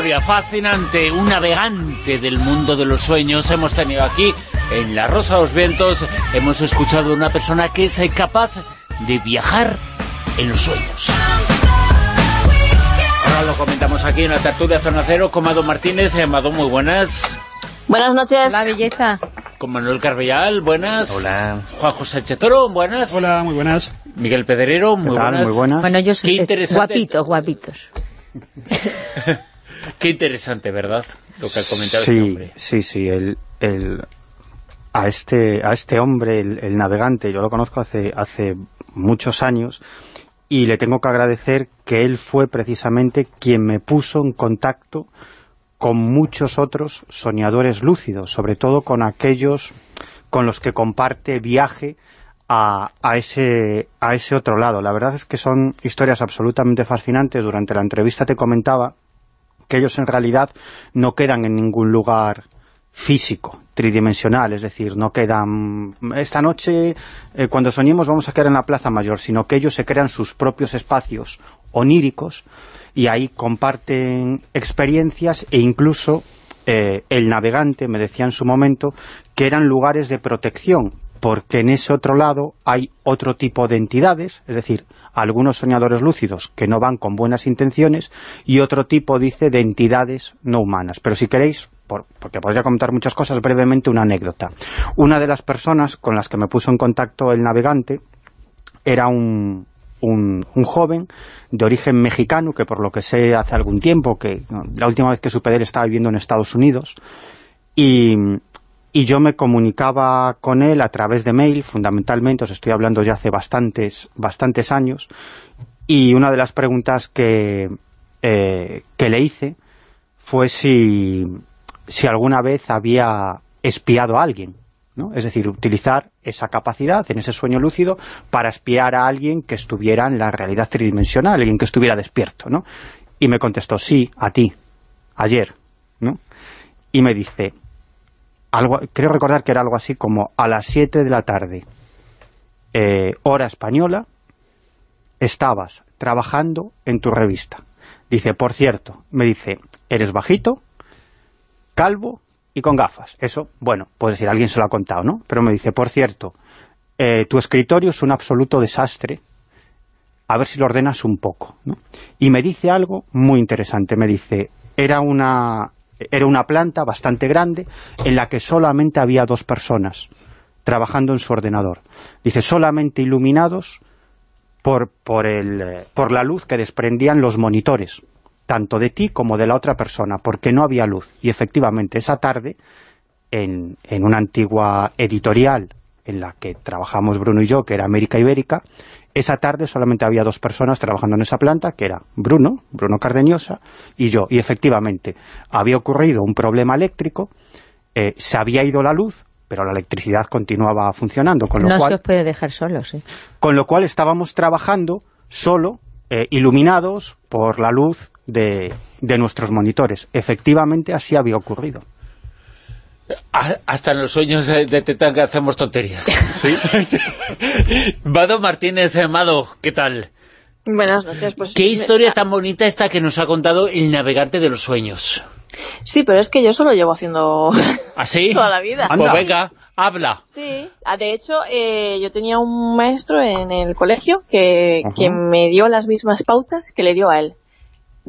historia fascinante, un navegante del mundo de los sueños hemos tenido aquí en La Rosa de los Vientos. Hemos escuchado a una persona que es capaz de viajar en los sueños. Ahora lo comentamos aquí en la tertulia Zona Cero con Mado Martínez. Eh, Mado, muy buenas. Buenas noches. La belleza. Con Manuel Carbellal, buenas. Hola. Juan José Chetoro, buenas. Hola, muy buenas. Miguel Pedrero, muy buenas. Muy buenas. Bueno, ellos Qué eh, interesante. guapitos, guapitos. Qué interesante, ¿verdad? Lo que ha comentado sí, este hombre. Sí, sí, el, el- a, este, a este hombre, el, el navegante, yo lo conozco hace, hace muchos años y le tengo que agradecer que él fue precisamente quien me puso en contacto con muchos otros soñadores lúcidos, sobre todo con aquellos con los que comparte viaje a, a ese, a ese otro lado. La verdad es que son historias absolutamente fascinantes. Durante la entrevista te comentaba que ellos en realidad no quedan en ningún lugar físico, tridimensional, es decir, no quedan esta noche, eh, cuando soñemos vamos a quedar en la Plaza Mayor, sino que ellos se crean sus propios espacios oníricos y ahí comparten experiencias e incluso eh, el navegante me decía en su momento que eran lugares de protección, porque en ese otro lado hay otro tipo de entidades, es decir, algunos soñadores lúcidos que no van con buenas intenciones y otro tipo, dice, de entidades no humanas. Pero si queréis, por- porque podría comentar muchas cosas, brevemente una anécdota. Una de las personas con las que me puso en contacto el navegante era un, un, joven de origen mexicano, que por lo que sé hace algún tiempo, que la última vez que supe de él estaba viviendo en Estados Unidos, y, y yo me comunicaba con él a través de mail, fundamentalmente, os estoy hablando ya hace bastantes, bastantes años, y una de las preguntas que, eh, que le hice fue si, si alguna vez había espiado a alguien, ¿no? Es decir, utilizar esa capacidad en ese sueño lúcido para espiar a alguien que estuviera en la realidad tridimensional, alguien que estuviera despierto, ¿no? Y me contestó, sí, a ti, ayer, ¿no? Y me dice, algo, creo recordar que era algo así como a las 7 de la tarde, eh, hora española, estabas trabajando en tu revista. Dice, por cierto, me dice, eres bajito, calvo y con gafas. Eso, bueno, puede decir, alguien se lo ha contado, ¿no? Pero me dice, por cierto, eh, tu escritorio es un absoluto desastre, a ver si lo ordenas un poco, ¿no? Y me dice algo muy interesante, me dice, era una, era una planta bastante grande en la que solamente había dos personas trabajando en su ordenador. Dice, solamente iluminados por, por, el, eh, por la luz que desprendían los monitores, tanto de ti como de la otra persona, porque no había luz. Y efectivamente, esa tarde, en, en una antigua editorial en la que trabajamos Bruno y yo, que era América Ibérica, esa tarde solamente había dos personas trabajando en esa planta, que era Bruno, Bruno Cardeñosa, y yo. Y efectivamente, había ocurrido un problema eléctrico, eh, se había ido la luz, pero la electricidad continuaba funcionando, con lo No cual se os puede dejar solos, ¿eh? con lo cual estábamos trabajando solo, eh, iluminados por la luz de, de nuestros monitores. Efectivamente, así había ocurrido. Hasta en los sueños detectan que hacemos tonterías. ¿Sí? Mado Martínez, eh, Mado, ¿qué tal? Buenas noches. Pues, ¿Qué historia ah, tan bonita esta que nos ha contado el navegante de los sueños? Sí, pero es que yo solo llevo haciendo ¿Así? toda la vida. Pues venga, habla. Sí, ah, de hecho, eh, yo tenía un maestro en el colegio que, que me dio las mismas pautas que le dio a él,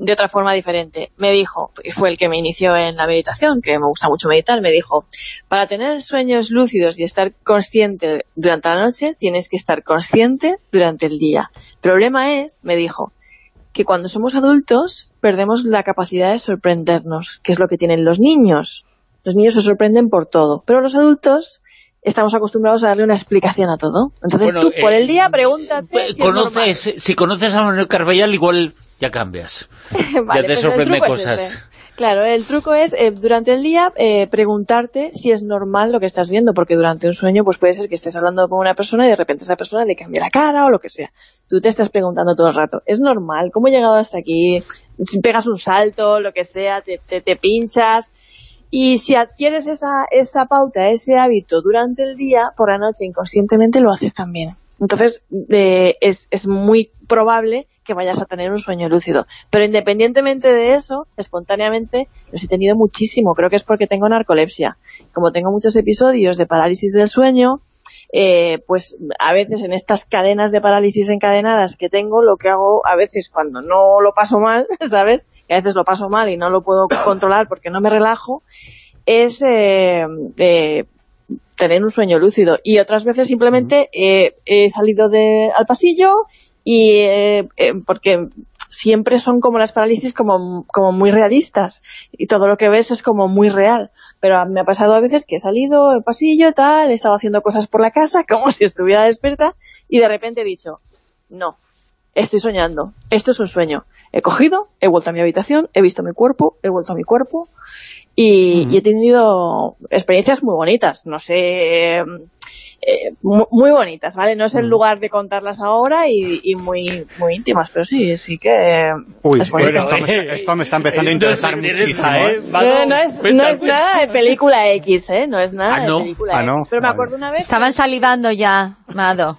de otra forma diferente. Me dijo, y fue el que me inició en la meditación, que me gusta mucho meditar, me dijo, para tener sueños lúcidos y estar consciente durante la noche, tienes que estar consciente durante el día. El problema es, me dijo, que cuando somos adultos perdemos la capacidad de sorprendernos, que es lo que tienen los niños. Los niños se sorprenden por todo, pero los adultos estamos acostumbrados a darle una explicación a todo. Entonces Bueno, tú por eh, el día pregúntate Pues, si es conoces, si conoces a Manuel Carbellal, igual ya cambias. Vale, ya te pues sorprende es cosas. Claro, el truco es eh, durante el día eh, preguntarte si es normal lo que estás viendo, porque durante un sueño pues puede ser que estés hablando con una persona y de repente esa persona le cambie la cara o lo que sea. Tú te estás preguntando todo el rato, ¿es normal? ¿Cómo he llegado hasta aquí? Si pegas un salto, lo que sea, te, te, te pinchas. Y si adquieres esa, esa pauta, ese hábito durante el día, por la noche inconscientemente lo haces también. Entonces eh, es, es muy probable que vayas a tener un sueño lúcido. Pero independientemente de eso, espontáneamente, los he tenido muchísimo. Creo que es porque tengo narcolepsia. Como tengo muchos episodios de parálisis del sueño, eh, pues a veces en estas cadenas de parálisis encadenadas que tengo, lo que hago a veces cuando no lo paso mal, ¿sabes? Que a veces lo paso mal y no lo puedo controlar porque no me relajo, es eh, eh, tener un sueño lúcido. Y otras veces simplemente he salido de, al pasillo y porque siempre son como las parálisis como, como muy realistas y todo lo que ves es como muy real. Pero me ha pasado a veces que he salido al pasillo, tal, he estado haciendo cosas por la casa como si estuviera despierta y de repente he dicho, no, estoy soñando, esto es un sueño. He cogido, he vuelto a mi habitación, he visto mi cuerpo, he vuelto a mi cuerpo y, he tenido experiencias muy bonitas. No sé, eh, muy bonitas, ¿vale? No es el mm. lugar de contarlas ahora y, muy muy íntimas, pero sí, sí que Uy, esto, me, esto, me, está empezando a interesar muchísimo. ¿eh? No, es, nada de película X, ¿eh? No es nada ah, de película ah, X. Pero me acuerdo una vez... Estaban salivando ya, Mado.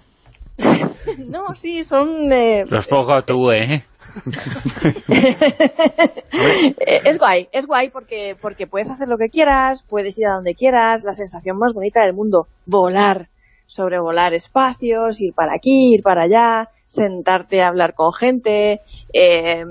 no, sí, son de... Los pongo tú, ¿eh? es guay, es guay porque, porque puedes hacer lo que quieras, puedes ir a donde quieras, la sensación más bonita del mundo, volar, sobrevolar espacios, ir para aquí, ir para allá, sentarte a hablar con gente, eh,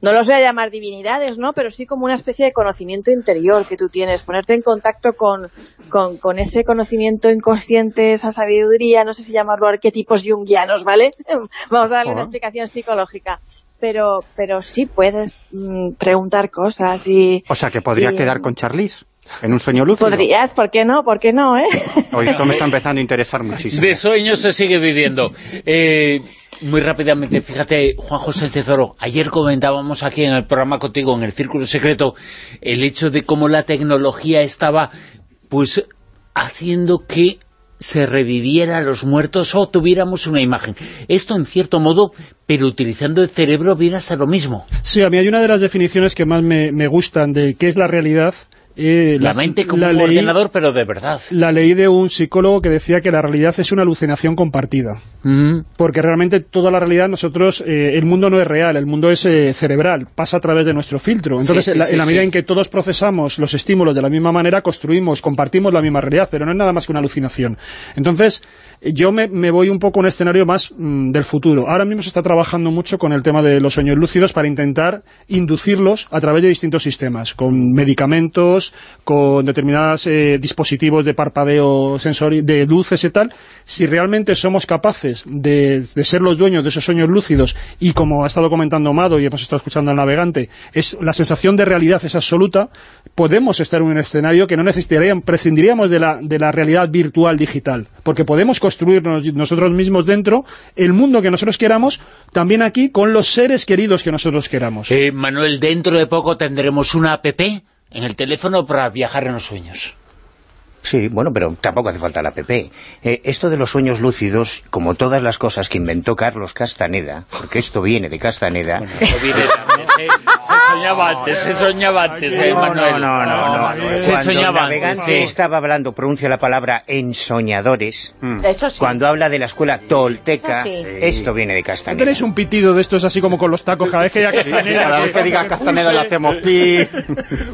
no los voy a llamar divinidades, ¿no? Pero sí como una especie de conocimiento interior que tú tienes, ponerte en contacto con, con, ese conocimiento inconsciente, esa sabiduría, no sé si llamarlo arquetipos junguianos, ¿vale? Vamos a darle una explicación psicológica. Pero, pero sí puedes mm, preguntar cosas y... O sea, que podría quedar con Charlize. ¿En un sueño lúcido? Podrías, ¿por qué no? ¿Por qué no, eh? esto me está empezando a interesar muchísimo. De sueños se sigue viviendo. Eh, muy rápidamente, fíjate, Juan José Sánchez Oro, ayer comentábamos aquí en el programa contigo, en el Círculo Secreto, el hecho de cómo la tecnología estaba, pues, haciendo que se reviviera a los muertos o tuviéramos una imagen. Esto, en cierto modo, pero utilizando el cerebro viene a ser lo mismo. Sí, a mí hay una de las definiciones que más me, me gustan de qué es la realidad, eh, la, mente como un ordenador, pero de verdad. La leí de un psicólogo que decía que la realidad es una alucinación compartida. Mm. Porque realmente toda la realidad, nosotros, eh, el mundo no es real, el mundo es eh, cerebral, pasa a través de nuestro filtro. Entonces, en la medida en que todos procesamos los estímulos de la misma manera, construimos, compartimos la misma realidad, pero no es nada más que una alucinación. Entonces, yo me, voy un poco a un escenario más mm, del futuro. Ahora mismo se está trabajando mucho con el tema de los sueños lúcidos para intentar inducirlos a través de distintos sistemas, con medicamentos, con determinados eh, dispositivos de parpadeo sensorial, de luces y tal. Si realmente somos capaces de, ser los dueños de esos sueños lúcidos y como ha estado comentando Mado y hemos estado escuchando al navegante, es la sensación de realidad es absoluta, podemos estar en un escenario que no necesitaríamos, prescindiríamos de la, de la realidad virtual digital, porque podemos construirnos nosotros mismos dentro el mundo que nosotros queramos, también aquí con los seres queridos que nosotros queramos. Eh, Manuel, dentro de poco tendremos una app en el teléfono para viajar en los sueños. Sí, bueno, pero tampoco hace falta la PP. Eh, esto de los sueños lúcidos, como todas las cosas que inventó Carlos Castaneda, porque esto viene de Castaneda... se, soñaba antes, se soñaba antes, eh, Manuel. No, no, no, Se soñaba antes, estaba hablando, pronuncia la palabra ensoñadores, mm. eso sí. cuando habla de la escuela tolteca, esto viene de Castaneda. Tenéis un pitido de estos así como con los tacos, cada vez que diga Castaneda... cada vez que diga Castaneda le hacemos pi...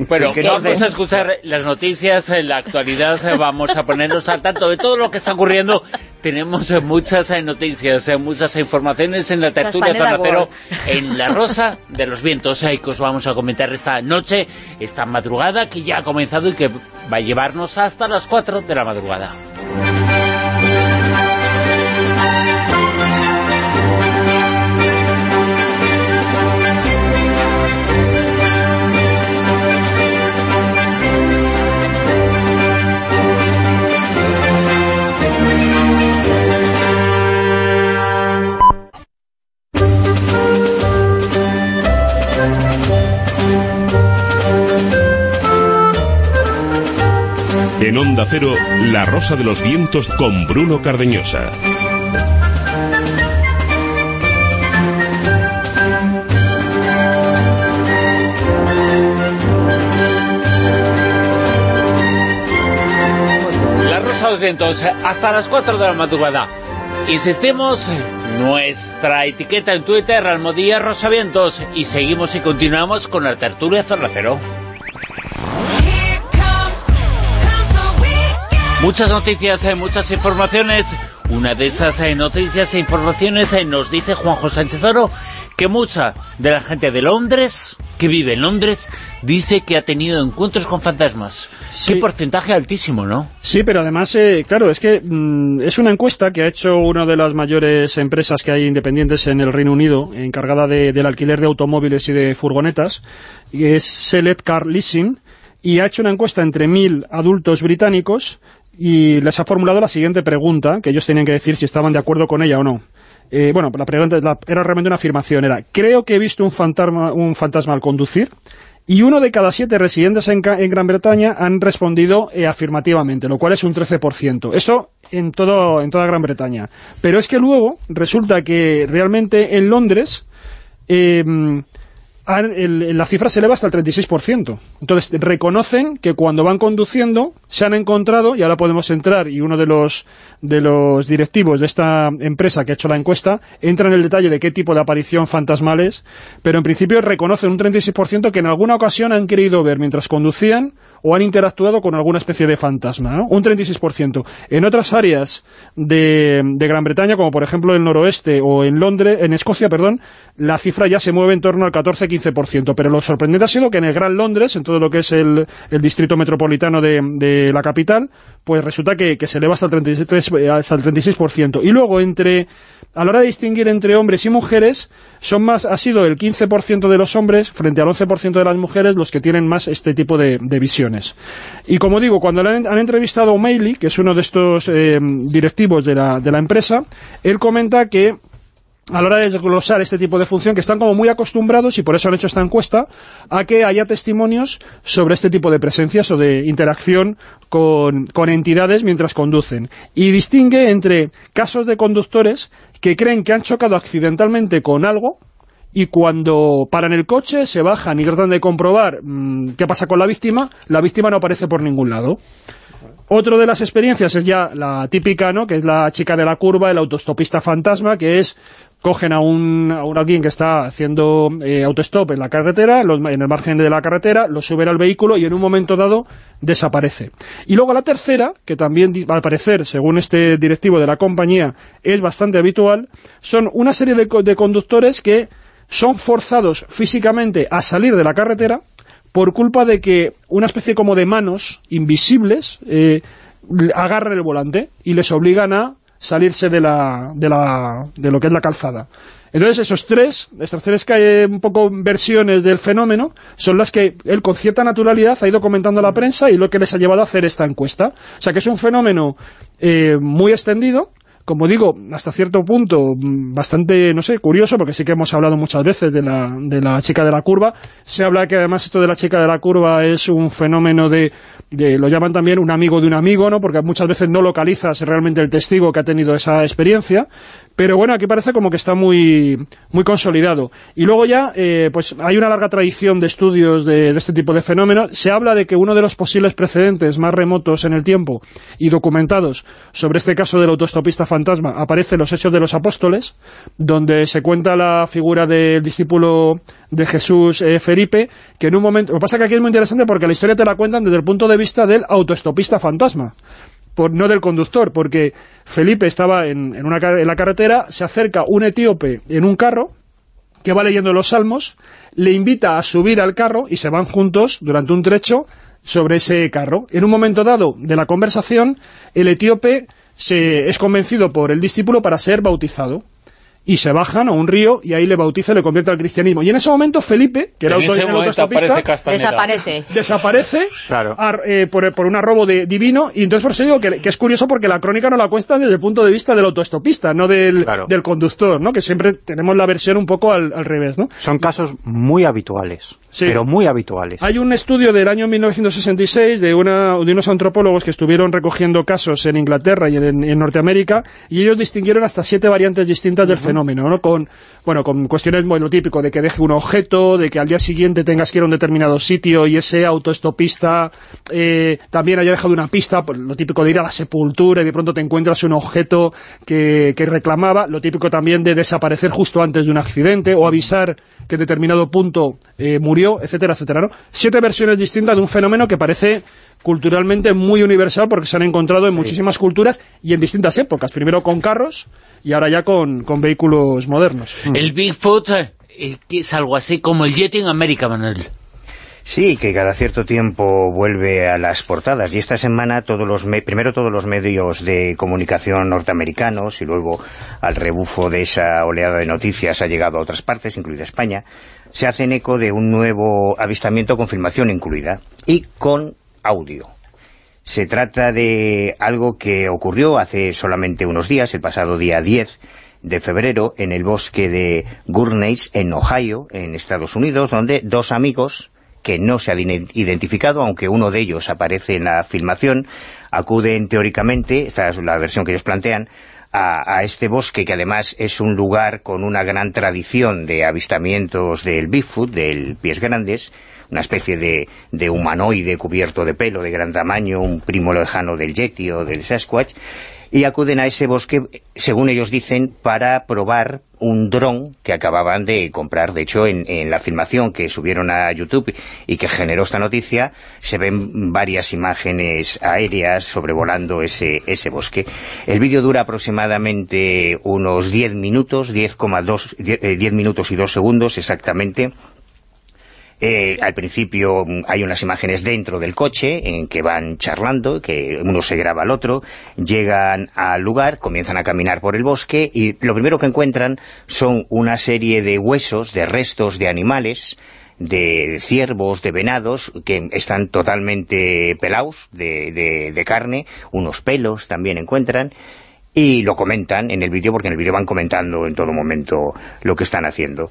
Bueno, vamos a escuchar las noticias en la actualidad vamos a ponernos al tanto de todo lo que está ocurriendo. Tenemos muchas noticias, muchas informaciones en la tertulia Tonatero, en La Rosa de los Vientos, que os vamos a comentar esta noche, esta madrugada que ya ha comenzado y que va a llevarnos hasta las 4 de la madrugada. En Onda Cero, La Rosa de los Vientos con Bruno Cardeñosa. La Rosa de los Vientos, hasta las 4 de la madrugada. Insistimos, nuestra etiqueta en Twitter, Almodía Rosavientos, y seguimos y continuamos con la tertulia Zorracero. Muchas noticias, eh, muchas informaciones. Una de esas eh, noticias e informaciones eh, nos dice Juanjo Sánchez Oro que mucha de la gente de Londres, que vive en Londres, dice que ha tenido encuentros con fantasmas. Qué porcentaje altísimo, ¿no? Sí, pero además, claro, es que mm, es una encuesta que ha hecho una de las mayores empresas que hay independientes en el Reino Unido, encargada del alquiler de automóviles y de furgonetas, y es Select Car Leasing, y ha hecho una encuesta entre mil adultos británicos y les ha formulado la siguiente pregunta, que ellos tenían que decir si estaban de acuerdo con ella o no. Eh, bueno, la pregunta era realmente una afirmación, era, creo que he visto un fantasma, un fantasma al conducir, y uno de cada siete residentes en, Gran Bretaña han respondido eh, afirmativamente, lo cual es un 13%. Eso en, todo, en toda Gran Bretaña. Pero es que luego resulta que realmente en Londres... Eh, la cifra se eleva hasta el 36%. Entonces, reconocen que cuando van conduciendo se han encontrado, y ahora podemos entrar, y uno de los, de los directivos de esta empresa que ha hecho la encuesta entra en el detalle de qué tipo de aparición fantasmal es, pero en principio reconocen un 36% que en alguna ocasión han querido ver mientras conducían o han interactuado con alguna especie de fantasma, ¿no? un 36%. En otras áreas de, Gran Bretaña, como por ejemplo el noroeste o en Londres, en Escocia, perdón, la cifra ya se mueve en torno al 14-15%, pero lo sorprendente ha sido que en el Gran Londres, en todo lo que es el, distrito metropolitano de, de, la capital, pues resulta que, se eleva hasta el, 33, hasta el 36%. Y luego, entre a la hora de distinguir entre hombres y mujeres, son más ha sido el 15% de los hombres frente al 11% de las mujeres los que tienen más este tipo de, de visiones. Y como digo, cuando han, han entrevistado a O'Malley, que es uno de estos eh, directivos de la, de la empresa, él comenta que a la hora de desglosar este tipo de función, que están como muy acostumbrados, y por eso han hecho esta encuesta, a que haya testimonios sobre este tipo de presencias o de interacción con, con entidades mientras conducen. Y distingue entre casos de conductores que creen que han chocado accidentalmente con algo, y cuando paran el coche, se bajan y tratan de comprobar mm, qué pasa con la víctima, la víctima no aparece por ningún lado. Otro de las experiencias es ya la típica, ¿no?, que es la chica de la curva, el autostopista fantasma, que es cogen a un, a un alguien que está haciendo eh, autostop en la carretera, en el margen de la carretera, lo suben al vehículo y en un momento dado desaparece. Y luego la tercera, que también al parecer, según este directivo de la compañía, es bastante habitual, son una serie de, de conductores que son forzados físicamente a salir de la carretera por culpa de que una especie como de manos invisibles eh, agarran el volante y les obligan a salirse de, la, de, la, de lo que es la calzada. Entonces esos tres, estas tres que un poco versiones del fenómeno, son las que él con cierta naturalidad ha ido comentando a la prensa y lo que les ha llevado a hacer esta encuesta. O sea que es un fenómeno eh, muy extendido, como digo, hasta cierto punto mm, bastante, no sé, curioso, porque sí que hemos hablado muchas veces de la, de la chica de la curva. Se habla que además esto de la chica de la curva es un fenómeno de, de, lo llaman también un amigo de un amigo, ¿no? Porque muchas veces no localizas realmente el testigo que ha tenido esa experiencia. Pero bueno, aquí parece como que está muy, muy consolidado. Y luego ya, eh, pues hay una larga tradición de estudios de, este tipo de fenómenos. Se habla de que uno de los posibles precedentes más remotos en el tiempo y documentados sobre este caso del autostopista fantasma aparece en los Hechos de los Apóstoles, donde se cuenta la figura del discípulo de Jesús eh, Felipe, que en un momento... Lo que pasa es que aquí es muy interesante porque la historia te la cuentan desde el punto de vista del autostopista fantasma no del conductor, porque Felipe estaba en, en, una, en la carretera, se acerca un etíope en un carro, que va leyendo los salmos, le invita a subir al carro y se van juntos durante un trecho sobre ese carro. En un momento dado de la conversación, el etíope se es convencido por el discípulo para ser bautizado y se bajan a un río y ahí le bautiza y le convierte al cristianismo. Y en ese momento Felipe, que era autostopista, desaparece. Desaparece eh, por, por, un arrobo de, divino y entonces por eso digo que, es curioso porque la crónica no la cuesta desde el punto de vista del autostopista, no del, conductor, ¿no? que siempre tenemos la versión un poco al, revés. ¿no? Son casos muy habituales. Pero muy habituales. Hay un estudio del año 1966 de, una, de unos antropólogos que estuvieron recogiendo casos en Inglaterra y en, Norteamérica, y ellos distinguieron hasta siete variantes distintas del fenómeno, ¿no? Con, bueno, con cuestiones, bueno, típico, de que deje un objeto, de que al día siguiente tengas que ir a un determinado sitio y ese autoestopista eh, también haya dejado una pista, pues, lo típico de ir a la sepultura y de pronto te encuentras un objeto que, que reclamaba, lo típico también de desaparecer justo antes de un accidente o avisar que en determinado punto eh, murió, etcétera, etcétera, ¿no? Siete versiones distintas de un fenómeno que parece culturalmente muy universal porque se han encontrado en muchísimas culturas y en distintas épocas. Primero con carros y ahora ya con, con vehículos modernos. El Bigfoot eh, es algo así como el Jet in America, Manuel. Sí, que cada cierto tiempo vuelve a las portadas. Y esta semana, todos los primero todos los medios de comunicación norteamericanos y luego al rebufo de esa oleada de noticias ha llegado a otras partes, incluida España, se hacen eco de un nuevo avistamiento con filmación incluida y con audio. Se trata de algo que ocurrió hace solamente unos días, el pasado día 10 de febrero, en el bosque de Gurneys, en Ohio, en Estados Unidos, donde dos amigos que no se han identificado, aunque uno de ellos aparece en la filmación, acuden teóricamente, esta es la versión que ellos plantean, a, este bosque que además es un lugar con una gran tradición de avistamientos del Bigfoot, del pies grandes, una especie de, de, humanoide cubierto de pelo de gran tamaño, un primo lejano del Yeti o del Sasquatch, y acuden a ese bosque, según ellos dicen, para probar un dron que acababan de comprar. De hecho, en, la filmación que subieron a YouTube y que generó esta noticia, se ven varias imágenes aéreas sobrevolando ese, ese bosque. El vídeo dura aproximadamente unos 10 minutos, 10,2 10 eh, minutos y 2 segundos exactamente, eh, al principio mm, hay unas imágenes dentro del coche en que van charlando, que uno se graba al otro, llegan al lugar, comienzan a caminar por el bosque y lo primero que encuentran son una serie de huesos, de restos de animales, de ciervos, de venados, que están totalmente pelados de, de carne, unos pelos también encuentran, y lo comentan en el vídeo, porque en el vídeo van comentando en todo momento lo que están haciendo.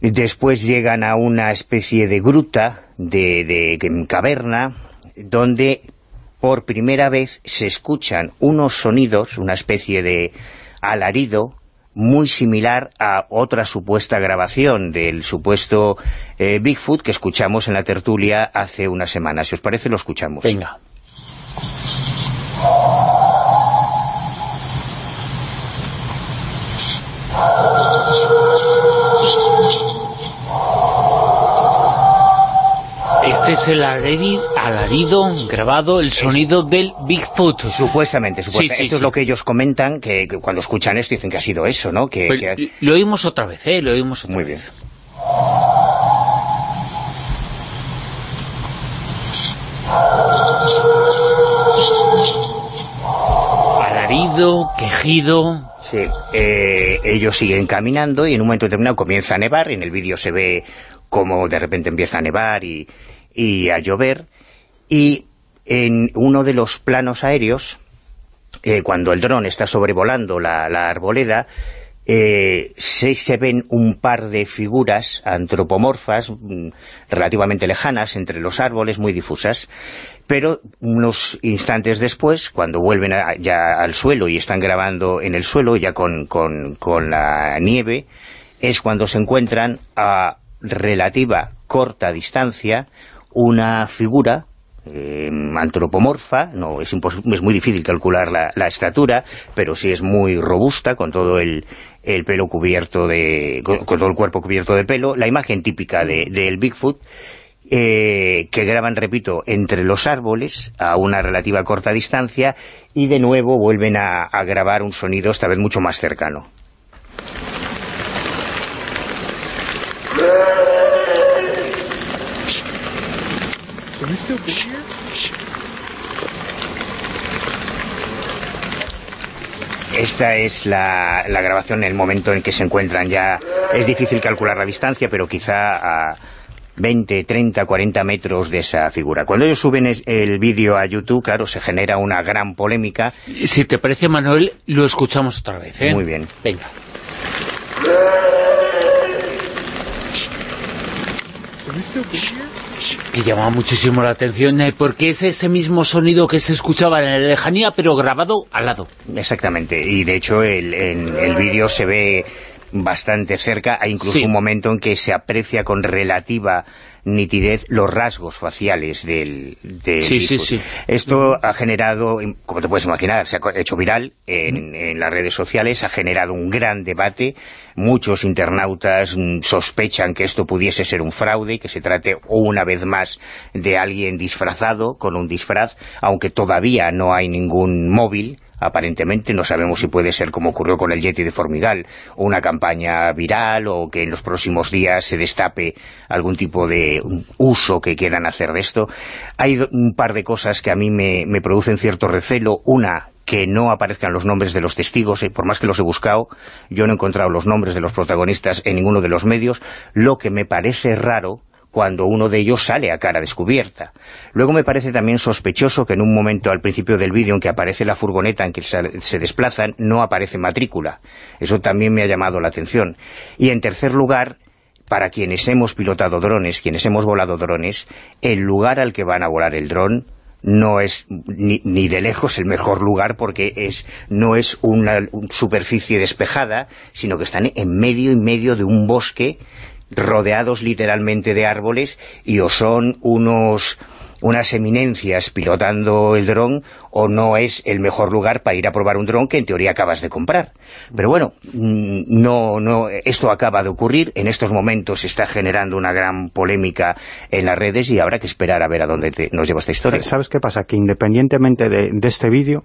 Después llegan a una especie de gruta, de, caverna, donde por primera vez se escuchan unos sonidos, una especie de alarido, muy similar a otra supuesta grabación del supuesto eh, Bigfoot que escuchamos en la tertulia hace una semana. Si os parece, lo escuchamos. Venga. Es el alarido grabado, el sonido del Bigfoot. Supuestamente, supuestamente. esto es lo que ellos comentan, que, cuando escuchan esto dicen que ha sido eso, ¿no? Que, pues, Lo oímos otra vez, ¿eh? Lo oímos Muy bien. Alarido, quejido... Sí, eh, ellos siguen caminando y en un momento determinado comienza a nevar, y en el vídeo se ve como de repente empieza a nevar y, y a llover, y en uno de los planos aéreos, eh, cuando el dron está sobrevolando la, arboleda, eh, se, ven un par de figuras antropomorfas mm, relativamente lejanas entre los árboles, muy difusas, pero unos instantes después, cuando vuelven ya al suelo y están grabando en el suelo, ya con, con la nieve, es cuando se encuentran a relativa corta distancia una figura eh, antropomorfa, no es, es muy difícil calcular la, estatura, pero sí es muy robusta, con todo el, pelo cubierto de, con, todo el cuerpo cubierto de pelo, la imagen típica del de, Bigfoot, eh, que graban, repito, entre los árboles a una relativa corta distancia y de nuevo vuelven a grabar un sonido esta vez mucho más cercano. Esta es la, grabación en el momento en que se encuentran ya. Es difícil calcular la distancia, pero quizá a 20, 30, 40 metros de esa figura. Cuando ellos suben el vídeo a YouTube, claro, se genera una gran polémica. Si te parece, Manuel, lo escuchamos otra vez, ¿eh? Muy bien. Venga. Que llamaba muchísimo la atención, eh, porque es ese mismo sonido que se escuchaba en la lejanía, pero grabado al lado. Exactamente, y de hecho el, en el vídeo se ve bastante cerca, hay incluso un momento en que se aprecia con relativa nitidez los rasgos faciales del, sí, sí, sí. Esto ha generado, como te puedes imaginar, se ha hecho viral en, en, las redes sociales, ha generado un gran debate. Muchos internautas sospechan que esto pudiese ser un fraude, que se trate una vez más de alguien disfrazado con un disfraz, aunque todavía no hay ningún móvil aparentemente, no sabemos si puede ser como ocurrió con el Yeti de Formigal, una campaña viral o que en los próximos días se destape algún tipo de uso que quieran hacer de esto. Hay un par de cosas que a mí me, producen cierto recelo. Una, que no aparezcan los nombres de los testigos, eh, por más que los he buscado, yo no he encontrado los nombres de los protagonistas en ninguno de los medios, lo que me parece raro cuando uno de ellos sale a cara descubierta. Luego me parece también sospechoso que en un momento al principio del vídeo en que aparece la furgoneta en que se desplazan, no aparece matrícula. Eso también me ha llamado la atención. Y en tercer lugar, para quienes hemos pilotado drones, quienes hemos volado drones, el lugar al que van a volar el dron no es ni, de lejos el mejor lugar porque es no es una superficie despejada, sino que están en medio y medio de un bosque rodeados literalmente de árboles y o son unos unas eminencias pilotando el dron o no es el mejor lugar para ir a probar un dron que en teoría acabas de comprar. Pero bueno, mm, no, no, esto acaba de ocurrir, en estos momentos se está generando una gran polémica en las redes y habrá que esperar a ver a dónde nos lleva esta historia. ¿Sabes qué pasa? Que independientemente de, este vídeo,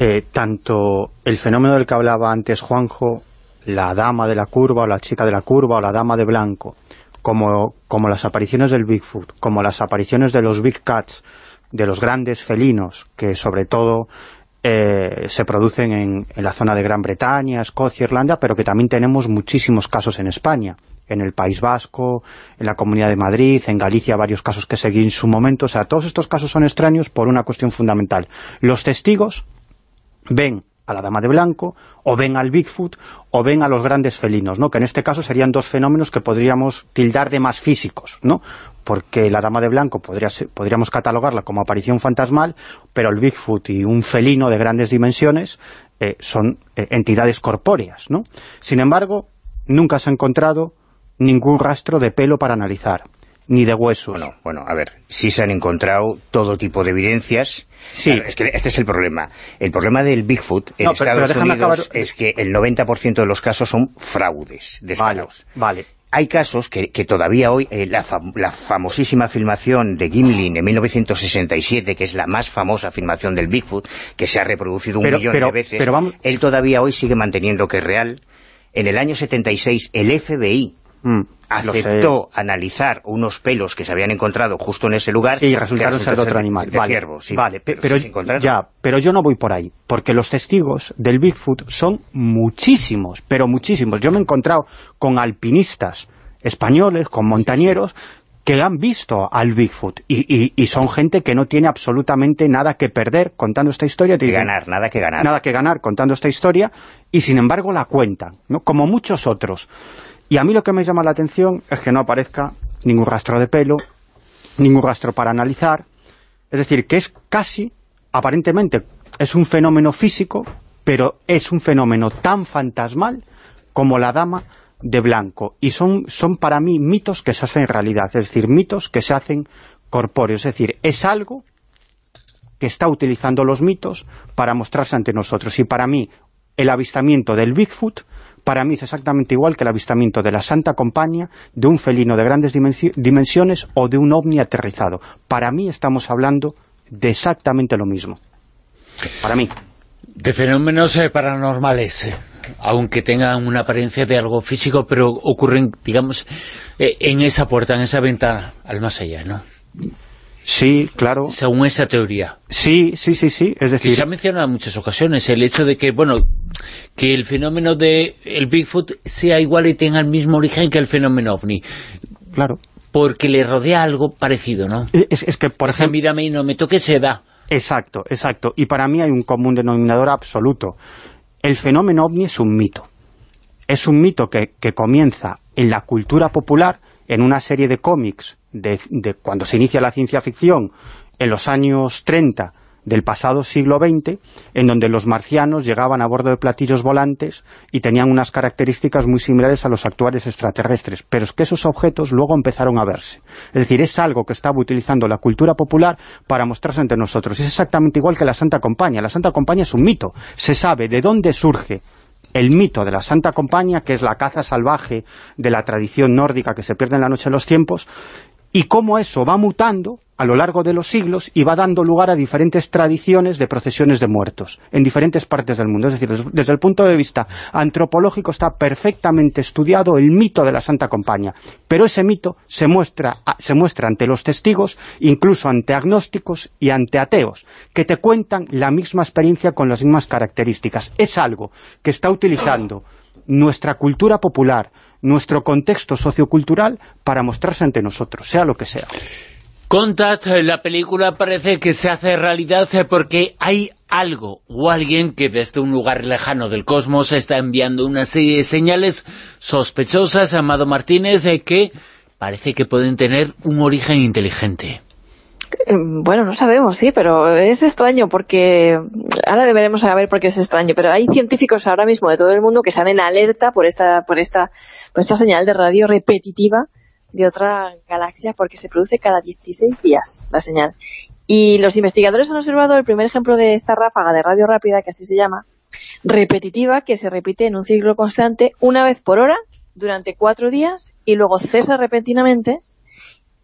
eh, tanto el fenómeno del que hablaba antes Juanjo la dama de la curva o la chica de la curva o la dama de blanco, como, como las apariciones del Bigfoot, como las apariciones de los Big Cats, de los grandes felinos, que sobre todo eh, se producen en, en, la zona de Gran Bretaña, Escocia, Irlanda, pero que también tenemos muchísimos casos en España, en el País Vasco, en la Comunidad de Madrid, en Galicia, varios casos que seguí en su momento. O sea, todos estos casos son extraños por una cuestión fundamental. Los testigos ven a la dama de blanco, o ven al Bigfoot, o ven a los grandes felinos, ¿no? que en este caso serían dos fenómenos que podríamos tildar de más físicos, ¿no? porque la dama de blanco podría podríamos catalogarla como aparición fantasmal, pero el Bigfoot y un felino de grandes dimensiones eh, son eh, entidades corpóreas. ¿no? Sin embargo, nunca se ha encontrado ningún rastro de pelo para analizar ni de huesos. Bueno, bueno, a ver, sí se han encontrado todo tipo de evidencias. Sí. es que este es el problema. El problema del Bigfoot en Estados Unidos es que el 90% de los casos son fraudes de Vale, vale. Hay casos que, todavía hoy, eh, la, famosísima filmación de Gimlin en 1967, que es la más famosa filmación del Bigfoot, que se ha reproducido un millón de veces, pero él todavía hoy sigue manteniendo que es real. En el año 76, el FBI Mm, aceptó analizar unos pelos que se habían encontrado justo en ese lugar y resultaron ser de otro animal. vale, pero, ya, pero yo no voy por ahí, porque los testigos del Bigfoot son muchísimos, pero muchísimos. Yo me he encontrado con alpinistas españoles, con montañeros, que han visto al Bigfoot y, son gente que no tiene absolutamente nada que perder contando esta historia. Que ganar, nada que ganar. Nada que ganar contando esta historia y sin embargo la cuentan, ¿no? como muchos otros. Y a mí lo que me llama la atención es que no aparezca ningún rastro de pelo, ningún rastro para analizar. Es decir, que es casi, aparentemente, es un fenómeno físico, pero es un fenómeno tan fantasmal como la dama de blanco. Y son, son para mí mitos que se hacen realidad, es decir, mitos que se hacen corpóreos. Es decir, es algo que está utilizando los mitos para mostrarse ante nosotros. Y para mí, el avistamiento del Bigfoot para mí es exactamente igual que el avistamiento de la Santa Compañía, de un felino de grandes dimensiones o de un ovni aterrizado. Para mí estamos hablando de exactamente lo mismo. Para mí. De fenómenos eh, paranormales, eh, aunque tengan una apariencia de algo físico, pero ocurren, digamos, eh, en esa puerta, en esa ventana, al más allá, ¿no? Sí, claro. Según esa teoría. Sí, sí, sí, sí. Es decir... Que se ha mencionado en muchas ocasiones el hecho de que, bueno, que el fenómeno de el Bigfoot sea igual y tenga el mismo origen que el fenómeno OVNI. Claro. Porque le rodea algo parecido, ¿no? Es, que, por ejemplo... mírame y no me toque, se da. Exacto, exacto. Y para mí hay un común denominador absoluto. El fenómeno OVNI es un mito. Es un mito que, que comienza en la cultura popular en una serie de cómics de, de cuando se inicia la ciencia ficción en los años 30 del pasado siglo XX, en donde los marcianos llegaban a bordo de platillos volantes y tenían unas características muy similares a los actuales extraterrestres, pero es que esos objetos luego empezaron a verse. Es decir, es algo que estaba utilizando la cultura popular para mostrarse ante nosotros. Es exactamente igual que la Santa Compañía. La Santa Compañía es un mito. Se sabe de dónde surge el mito de la Santa Compañía, que es la caza salvaje de la tradición nórdica que se pierde en la noche de los tiempos, y cómo eso va mutando a lo largo de los siglos y va dando lugar a diferentes tradiciones de procesiones de muertos en diferentes partes del mundo. Es decir, desde el punto de vista antropológico está perfectamente estudiado el mito de la Santa Compañía, pero ese mito se muestra, se muestra ante los testigos, incluso ante agnósticos y ante ateos, que te cuentan la misma experiencia con las mismas características. Es algo que está utilizando nuestra cultura popular, nuestro contexto sociocultural para mostrarse ante nosotros, sea lo que sea. Contact, eh, la película parece que se hace realidad eh, porque hay algo o alguien que desde un lugar lejano del cosmos está enviando una serie de señales sospechosas, Amado Martínez, eh, que parece que pueden tener un origen inteligente. Bueno, no sabemos, sí, pero es extraño porque ahora deberemos saber por qué es extraño, pero hay científicos ahora mismo de todo el mundo que están en alerta por esta por esta por esta señal de radio repetitiva de otra galaxia porque se produce cada 16 días la señal. Y los investigadores han observado el primer ejemplo de esta ráfaga de radio rápida, que así se llama, repetitiva, que se repite en un ciclo constante una vez por hora durante cuatro días y luego cesa repentinamente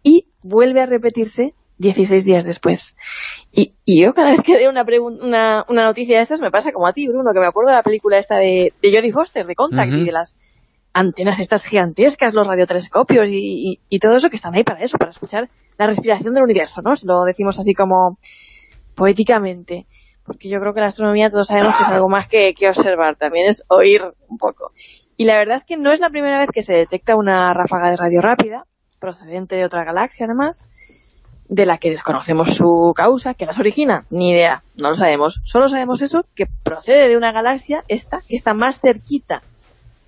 y vuelve a repetirse 16 días después. Y, yo cada vez que veo una, una, una, noticia de estas me pasa como a ti, Bruno, que me acuerdo de la película esta de, de Jodie Foster, de Contact, y de las antenas estas gigantescas, los radiotelescopios y, y, todo eso que están ahí para eso, para escuchar la respiración del universo, ¿no? Si lo decimos así como poéticamente. Porque yo creo que la astronomía todos sabemos que es algo más que, que observar, también es oír un poco. Y la verdad es que no es la primera vez que se detecta una ráfaga de radio rápida, procedente de otra galaxia además, de la que desconocemos su causa, que las origina, ni idea, no lo sabemos. Solo sabemos eso, que procede de una galaxia, esta, que está más cerquita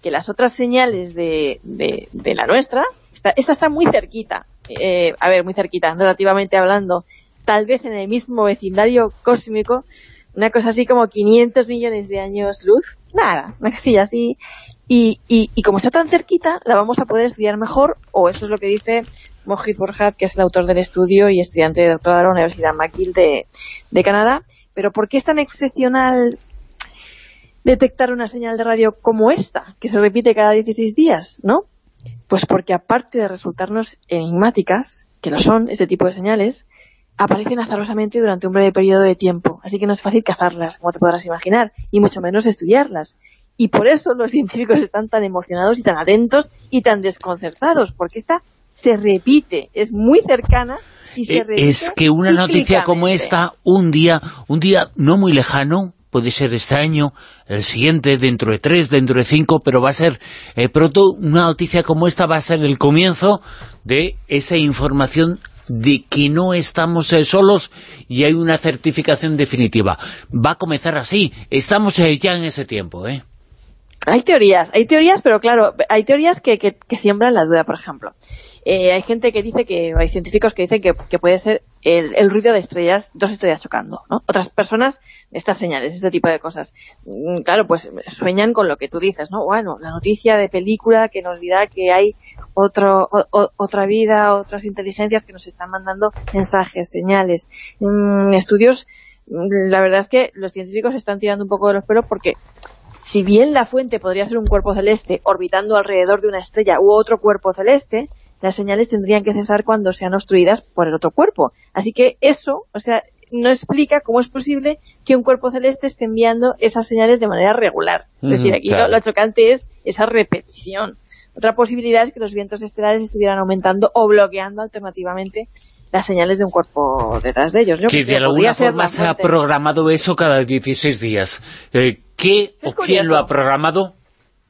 que las otras señales de, de, la nuestra, esta, está muy cerquita, eh, a ver, muy cerquita, relativamente hablando, tal vez en el mismo vecindario cósmico, una cosa así como 500 millones de años luz, nada, una cosilla así, y, y, y, como está tan cerquita, la vamos a poder estudiar mejor, o eso es lo que dice Mohit Borjat, que es el autor del estudio y estudiante de doctorado de la Universidad McGill de, de Canadá. Pero ¿por qué es tan excepcional detectar una señal de radio como esta, que se repite cada 16 días, ¿no? Pues porque aparte de resultarnos enigmáticas, que lo son, este tipo de señales, aparecen azarosamente durante un breve periodo de tiempo, así que no es fácil cazarlas, como te podrás imaginar, y mucho menos estudiarlas. Y por eso los científicos están tan emocionados y tan atentos y tan desconcertados, porque esta se repite, es muy cercana y se eh, repite Es que una noticia como esta, un día, un día no muy lejano, puede ser este año, el siguiente, dentro de tres, dentro de cinco, pero va a ser eh, pronto una noticia como esta va a ser el comienzo de esa información de que no estamos eh, solos y hay una certificación definitiva. Va a comenzar así, estamos eh, ya en ese tiempo, ¿eh? Hay teorías, hay teorías, pero claro, hay teorías que, que, que siembran la duda, por ejemplo. Eh, hay gente que dice que, hay científicos que dicen que, puede ser el, el, ruido de estrellas, dos estrellas chocando, ¿no? Otras personas, estas señales, este tipo de cosas. Mm, claro, pues sueñan con lo que tú dices, ¿no? Bueno, la noticia de película que nos dirá que hay otro, otra vida, otras inteligencias que nos están mandando mensajes, señales, mm, estudios. La verdad es que los científicos están tirando un poco de los pelos porque si bien la fuente podría ser un cuerpo celeste orbitando alrededor de una estrella u otro cuerpo celeste, las señales tendrían que cesar cuando sean obstruidas por el otro cuerpo. Así que eso, o sea, no explica cómo es posible que un cuerpo celeste esté enviando esas señales de manera regular. Es decir, aquí lo, chocante es esa repetición. Otra posibilidad es que los vientos estelares estuvieran aumentando o bloqueando alternativamente las señales de un cuerpo detrás de ellos. que de alguna forma se ha programado eso cada 16 días. Eh, ¿Qué o quién lo ha programado?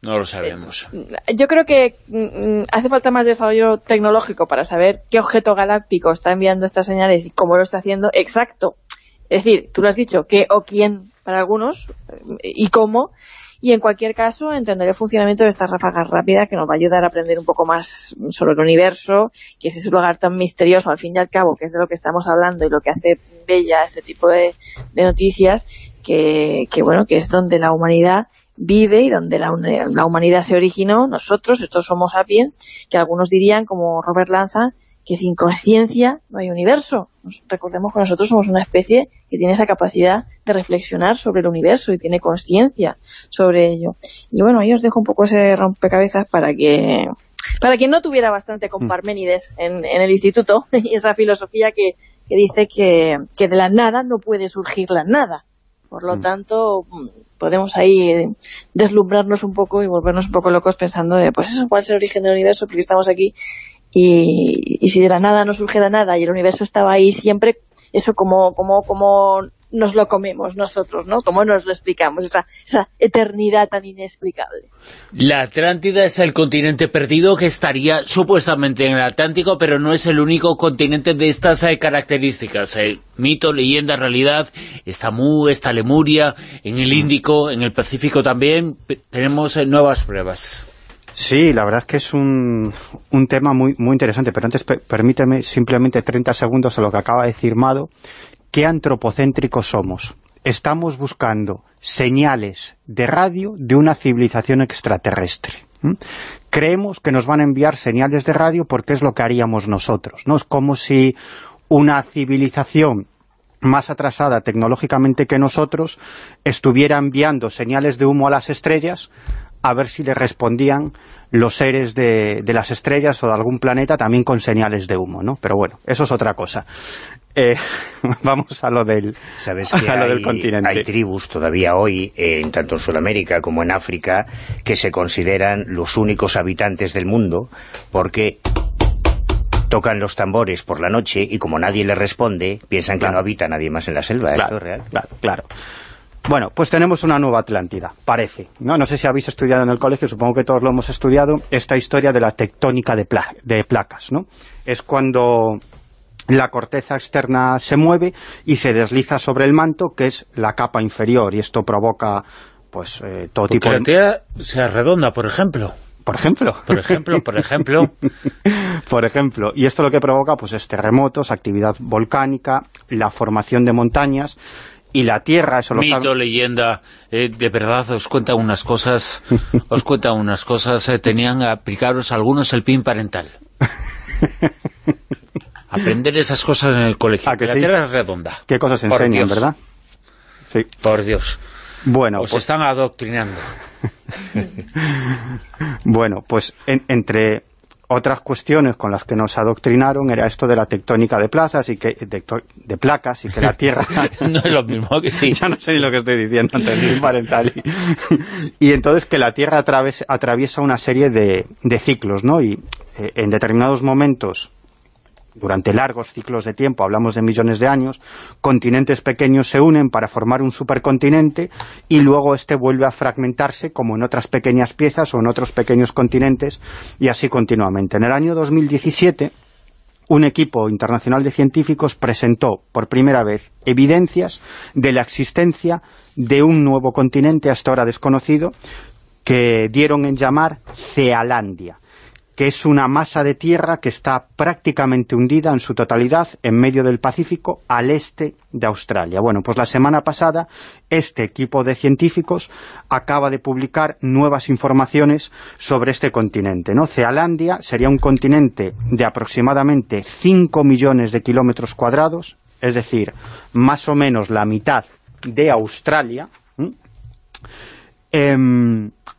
No lo sabemos. Eh, yo creo que mm, hace falta más desarrollo tecnológico para saber qué objeto galáctico está enviando estas señales y cómo lo está haciendo exacto. Es decir, tú lo has dicho, qué o quién para algunos y cómo, Y en cualquier caso, entender el funcionamiento de estas ráfagas rápidas que nos va a ayudar a aprender un poco más sobre el universo, que es ese lugar tan misterioso, al fin y al cabo, que es de lo que estamos hablando y lo que hace bella este tipo de, noticias, que, bueno, que es donde la humanidad vive y donde la, la, humanidad se originó, nosotros, estos somos sapiens, que algunos dirían, como Robert Lanza, que sin conciencia no hay universo. Recordemos que nosotros somos una especie que tiene esa capacidad de reflexionar sobre el universo y tiene conciencia sobre ello. Y bueno, ahí os dejo un poco ese rompecabezas para que para quien no tuviera bastante con mm. Parménides en, en el instituto, y esa filosofía que, que dice que, que, de la nada no puede surgir la nada. Por lo mm. tanto, podemos ahí deslumbrarnos un poco y volvernos un poco locos pensando de, pues eso, cuál es el origen del universo, porque estamos aquí y, y, si de la nada no surge nada y el universo estaba ahí siempre, eso como, como, como nos lo comemos nosotros, ¿no? Como nos lo explicamos, esa, esa eternidad tan inexplicable. La Atlántida es el continente perdido que estaría supuestamente en el Atlántico, pero no es el único continente de estas eh, características. Eh, mito, leyenda, realidad, está Mu, está Lemuria, en el Índico, en el Pacífico también, tenemos eh, nuevas pruebas. Sí, la verdad es que es un, un tema muy, muy interesante, pero antes permíteme simplemente 30 segundos a lo que acaba de decir Mado. ¿Qué antropocéntricos somos? Estamos buscando señales de radio de una civilización extraterrestre. Creemos que nos van a enviar señales de radio porque es lo que haríamos nosotros. ¿no? Es como si una civilización más atrasada tecnológicamente que nosotros estuviera enviando señales de humo a las estrellas a ver si le respondían los seres de, las estrellas o de algún planeta también con señales de humo, ¿no? Pero bueno, eso es otra cosa. Eh, vamos a lo del, ¿Sabes que hay, del continente. Hay tribus todavía hoy, en tanto en Sudamérica como en África, que se consideran los únicos habitantes del mundo porque tocan los tambores por la noche y como nadie les responde, piensan que no habita nadie más en la selva. ¿Esto es real? Claro, claro. Bueno, pues tenemos una nueva Atlántida, parece. ¿no? no sé si habéis estudiado en el colegio, supongo que todos lo hemos estudiado, esta historia de la tectónica de, de placas. ¿no? Es cuando la corteza externa se mueve y se desliza sobre el manto, que es la capa inferior, y esto provoca pues eh, todo tipo de... la Tierra se redonda, por ejemplo. Por ejemplo. Por ejemplo, por ejemplo. por ejemplo. Y esto lo que provoca pues es terremotos, actividad volcánica, la formación de montañas, y la Tierra, eso lo Mito, leyenda, eh, de verdad os cuenta unas cosas, os cuenta unas cosas, eh, tenían a aplicaros algunos el PIN parental. Aprender esas cosas en el colegio. la Tierra es redonda. Qué cosas enseñan, ¿verdad? Sí. Por Dios. Bueno, os pues están adoctrinando. bueno, pues entre otras cuestiones con las que nos adoctrinaron era esto de la tectónica de plazas y que de, placas y que la Tierra no es lo mismo que sí ya no sé ni lo que estoy diciendo parental y, entonces que la Tierra atraviesa una serie de, de ciclos ¿no? y eh, en determinados momentos durante largos ciclos de tiempo, hablamos de millones de años, continentes pequeños se unen para formar un supercontinente y luego este vuelve a fragmentarse como en otras pequeñas piezas o en otros pequeños continentes y así continuamente. En el año 2017 un equipo internacional de científicos presentó por primera vez evidencias de la existencia de un nuevo continente hasta ahora desconocido que dieron en llamar Cealandia que es una masa de tierra que está prácticamente hundida en su totalidad en medio del Pacífico al este de Australia. Bueno, pues la semana pasada este equipo de científicos acaba de publicar nuevas informaciones sobre este continente. ¿no? Cealandia sería un continente de aproximadamente 5 millones de kilómetros cuadrados, es decir, más o menos la mitad de Australia,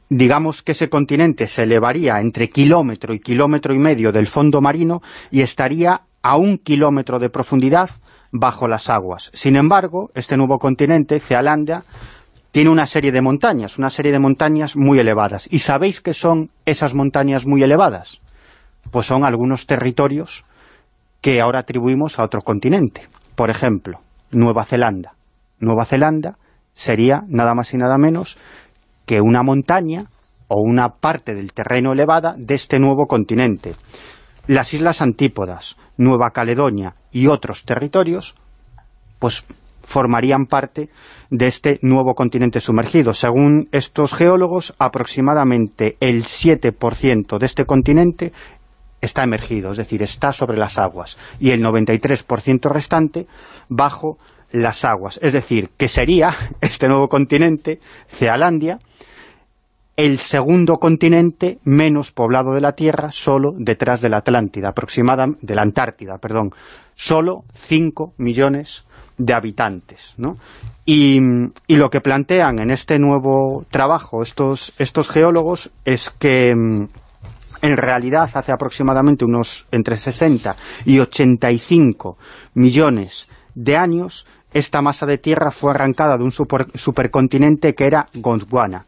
digamos que ese continente se elevaría entre kilómetro y kilómetro y medio del fondo marino y estaría a un kilómetro de profundidad bajo las aguas. Sin embargo, este nuevo continente, Cealandia, tiene una serie de montañas, una serie de montañas muy elevadas. ¿Y sabéis qué son esas montañas muy elevadas? Pues son algunos territorios que ahora atribuimos a otro continente. Por ejemplo, Nueva Zelanda. Nueva Zelanda sería nada más y nada menos que una montaña o una parte del terreno elevada de este nuevo continente. Las Islas Antípodas, Nueva Caledonia y otros territorios, pues formarían parte de este nuevo continente sumergido. Según estos geólogos, aproximadamente el 7% de este continente está emergido, es decir, está sobre las aguas, y el 93% restante bajo las aguas. Es decir, que sería este nuevo continente, Cealandia, el segundo continente menos poblado de la Tierra, solo detrás de la Atlántida, aproximadamente, de la Antártida, perdón, solo 5 millones de habitantes, ¿no? Y, lo que plantean en este nuevo trabajo estos, estos geólogos es que mm, en realidad hace aproximadamente unos entre 60 y 85 millones de años esta masa de tierra fue arrancada de un supercontinente que era Gondwana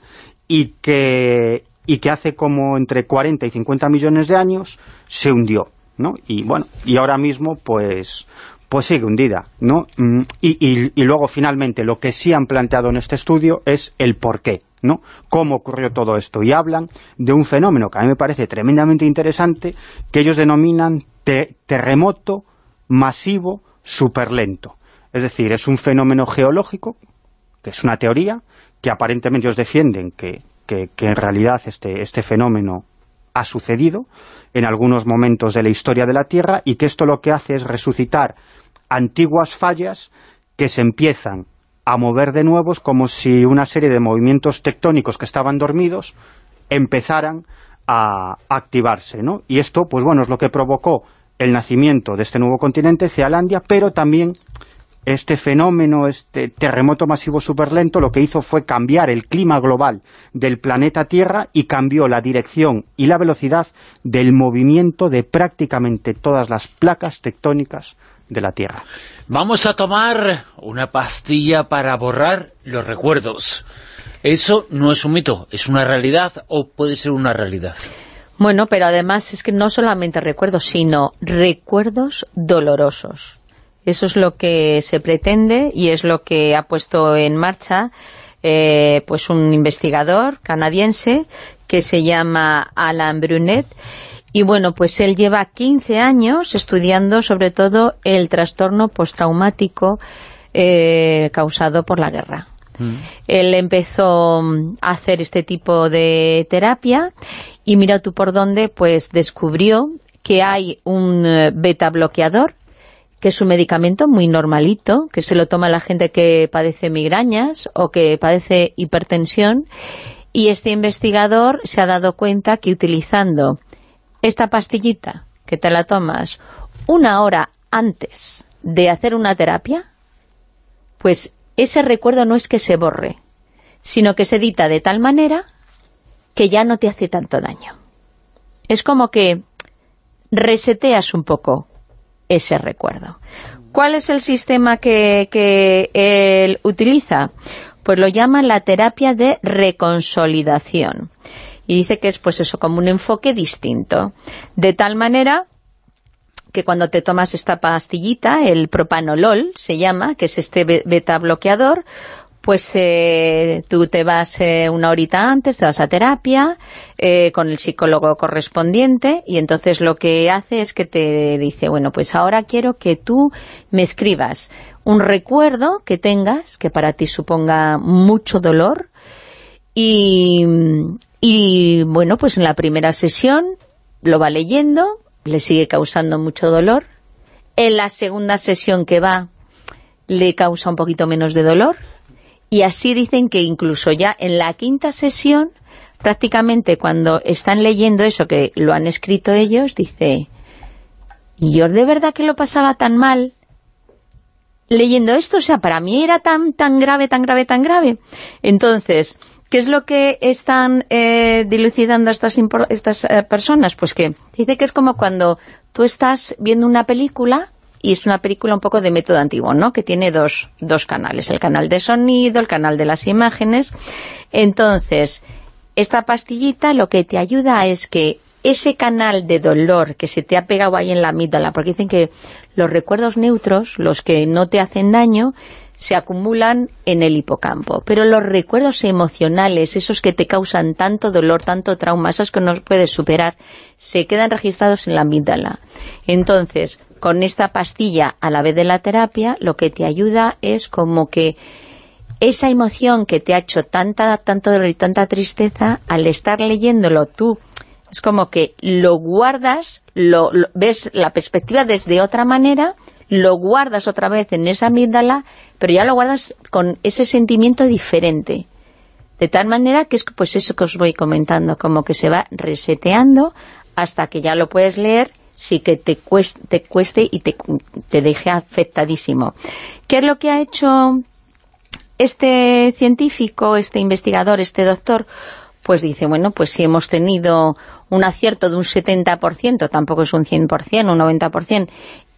y que, hace como entre 40 y 50 millones de años se hundió, ¿no? Y bueno, y ahora mismo pues pues sigue hundida, ¿no? Mm, y, luego finalmente lo que sí han planteado en este estudio es el por qué, ¿no? Cómo ocurrió todo esto. Y hablan de un fenómeno que a mí me parece tremendamente interesante, que ellos denominan terremoto masivo superlento. Es decir, es un fenómeno geológico, que es una teoría, que aparentemente ellos defienden que, en realidad este, este fenómeno ha sucedido en algunos momentos de la historia de la Tierra y que esto lo que hace es resucitar antiguas fallas que se empiezan a mover de nuevo como si una serie de movimientos tectónicos que estaban dormidos empezaran a activarse, ¿no? Y esto, pues bueno, es lo que provocó el nacimiento de este nuevo continente, Cealandia, pero también este fenómeno, este terremoto masivo superlento, lo que hizo fue cambiar el clima global del planeta Tierra y cambió la dirección y la velocidad del movimiento de prácticamente todas las placas tectónicas de la Tierra. Vamos a tomar una pastilla para borrar los recuerdos. ¿Eso no es un mito? ¿Es una realidad o puede ser una realidad? Bueno, pero además es que no solamente recuerdos, sino recuerdos dolorosos. Eso es lo que se pretende y es lo que ha puesto en marcha eh, pues un investigador canadiense que se llama Alan Brunet y bueno, pues él lleva 15 años estudiando sobre todo el trastorno postraumático eh, causado por la guerra. Mm. Él empezó a hacer este tipo de terapia y mira tú por dónde, pues descubrió que hay un eh, beta bloqueador que es un medicamento muy normalito, que se lo toma la gente que padece migrañas o que padece hipertensión, y este investigador se ha dado cuenta que utilizando esta pastillita, que te la tomas una hora antes de hacer una terapia, pues ese recuerdo no es que se borre, sino que se edita de tal manera que ya no te hace tanto daño. Es como que reseteas un poco ese recuerdo. ¿Cuál es el sistema que, que él utiliza? Pues lo llama la terapia de reconsolidación. Y dice que es pues eso, como un enfoque distinto. De tal manera que cuando te tomas esta pastillita, el propanolol se llama, que es este beta bloqueador, pues eh, tú te vas eh, una horita antes, te vas a terapia eh, con el psicólogo correspondiente y entonces lo que hace es que te dice, bueno, pues ahora quiero que tú me escribas un recuerdo que tengas, que para ti suponga mucho dolor y, y bueno, pues en la primera sesión lo va leyendo, le sigue causando mucho dolor, en la segunda sesión que va le causa un poquito menos de dolor, y así dicen que incluso ya en la quinta sesión, prácticamente cuando están leyendo eso que lo han escrito ellos, dice, ¿y yo de verdad que lo pasaba tan mal leyendo esto? O sea, para mí era tan, tan grave, tan grave, tan grave. Entonces, ¿qué es lo que están eh, dilucidando estas, estas eh, personas? Pues que dice que es como cuando tú estás viendo una película y es una película un poco de método antiguo, ¿no? Que tiene dos, dos canales, el canal de sonido, el canal de las imágenes. Entonces, esta pastillita lo que te ayuda es que ese canal de dolor que se te ha pegado ahí en la amígdala, porque dicen que los recuerdos neutros, los que no te hacen daño, se acumulan en el hipocampo. Pero los recuerdos emocionales, esos que te causan tanto dolor, tanto trauma, esos que no puedes superar, se quedan registrados en la amígdala. Entonces, con esta pastilla a la vez de la terapia, lo que te ayuda es como que esa emoción que te ha hecho tanta, tanto dolor y tanta tristeza, al estar leyéndolo tú, es como que lo guardas, lo, ves la perspectiva desde otra manera, lo guardas otra vez en esa amígdala, pero ya lo guardas con ese sentimiento diferente. De tal manera que es pues eso que os voy comentando, como que se va reseteando hasta que ya lo puedes leer sí que te cueste, te cueste y te, te deje afectadísimo. ¿Qué es lo que ha hecho este científico, este investigador, este doctor? Pues dice, bueno, pues si hemos tenido un acierto de un 70%, tampoco es un 100%, un 90%,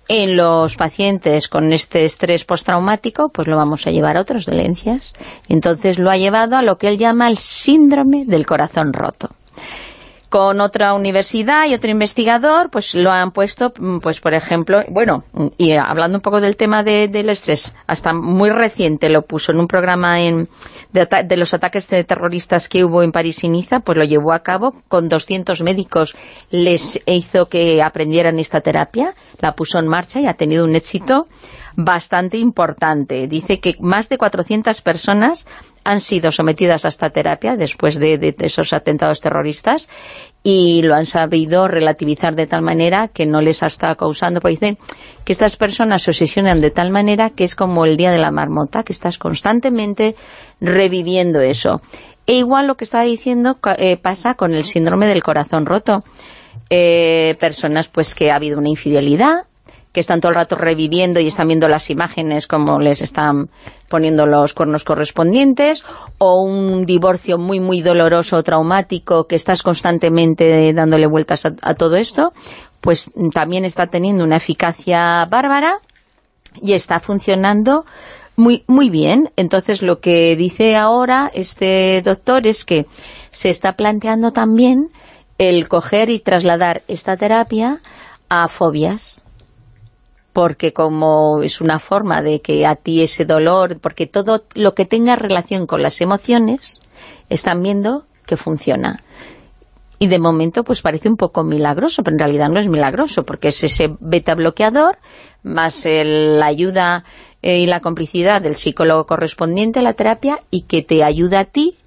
en los pacientes con este estrés postraumático, pues lo vamos a llevar a otras dolencias. Entonces lo ha llevado a lo que él llama el síndrome del corazón roto con otra universidad y otro investigador, pues lo han puesto, mm, pues por ejemplo, bueno, y hablando un poco del tema del estrés, hasta muy reciente lo puso en un programa en, de, los ataques terroristas que hubo en París y Niza, pues lo llevó a cabo con 200 médicos, les hizo que aprendieran esta terapia, la puso en marcha y ha tenido un éxito bastante importante. Dice que más de 400 personas han sido sometidas a esta terapia después de, esos atentados terroristas y lo han sabido relativizar de tal manera que no les ha estado causando, porque dicen que estas personas se obsesionan de tal manera que es como el día de la marmota, que estás constantemente reviviendo eso. E igual lo que estaba diciendo eh, pasa con el síndrome del corazón roto. Eh, personas pues que ha habido una infidelidad, que están todo el rato reviviendo y están viendo las imágenes como les están poniendo los cuernos correspondientes, o un divorcio muy, muy doloroso, traumático, que estás constantemente dándole vueltas a, todo esto, pues también está teniendo una eficacia bárbara y está funcionando muy, muy bien. Entonces, lo que dice ahora este doctor es que se está planteando también el coger y trasladar esta terapia a fobias porque como es una forma de que a ti ese dolor, porque todo lo que tenga relación con las emociones, están viendo que funciona. Y de momento pues parece un poco milagroso, pero en realidad no es milagroso, porque es ese beta bloqueador, más la ayuda eh, y la complicidad del psicólogo correspondiente a la terapia, y que te ayuda a ti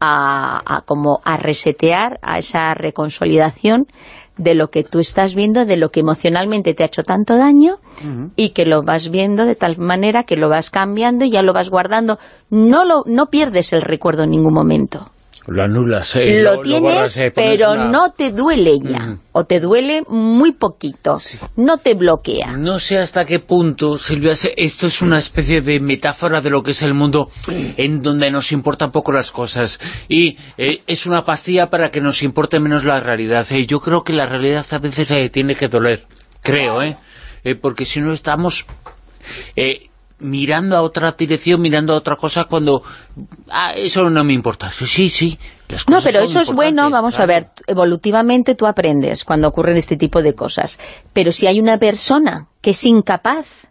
a, a como a resetear, a esa reconsolidación de lo que tú estás viendo, de lo que emocionalmente te ha hecho tanto daño y que lo vas viendo de tal manera que lo vas cambiando y ya lo vas guardando. No, lo, no pierdes el recuerdo en ningún momento. Lo anulas, eh, lo, tienes, pero no te duele ya, o te duele muy poquito, no te bloquea. No sé hasta qué punto, Silvia, esto es una especie de metáfora de lo que es el mundo en donde nos importan poco las cosas, y eh, es una pastilla para que nos importe menos la realidad. Eh, yo creo que la realidad a veces tiene que doler, creo, ¿eh? porque si no estamos mirando a otra dirección, mirando a otra cosa, cuando ah, eso no me importa. Sí, sí, no, pero eso es bueno, vamos a ver, evolutivamente tú aprendes cuando ocurren este tipo de cosas. Pero si hay una persona que es incapaz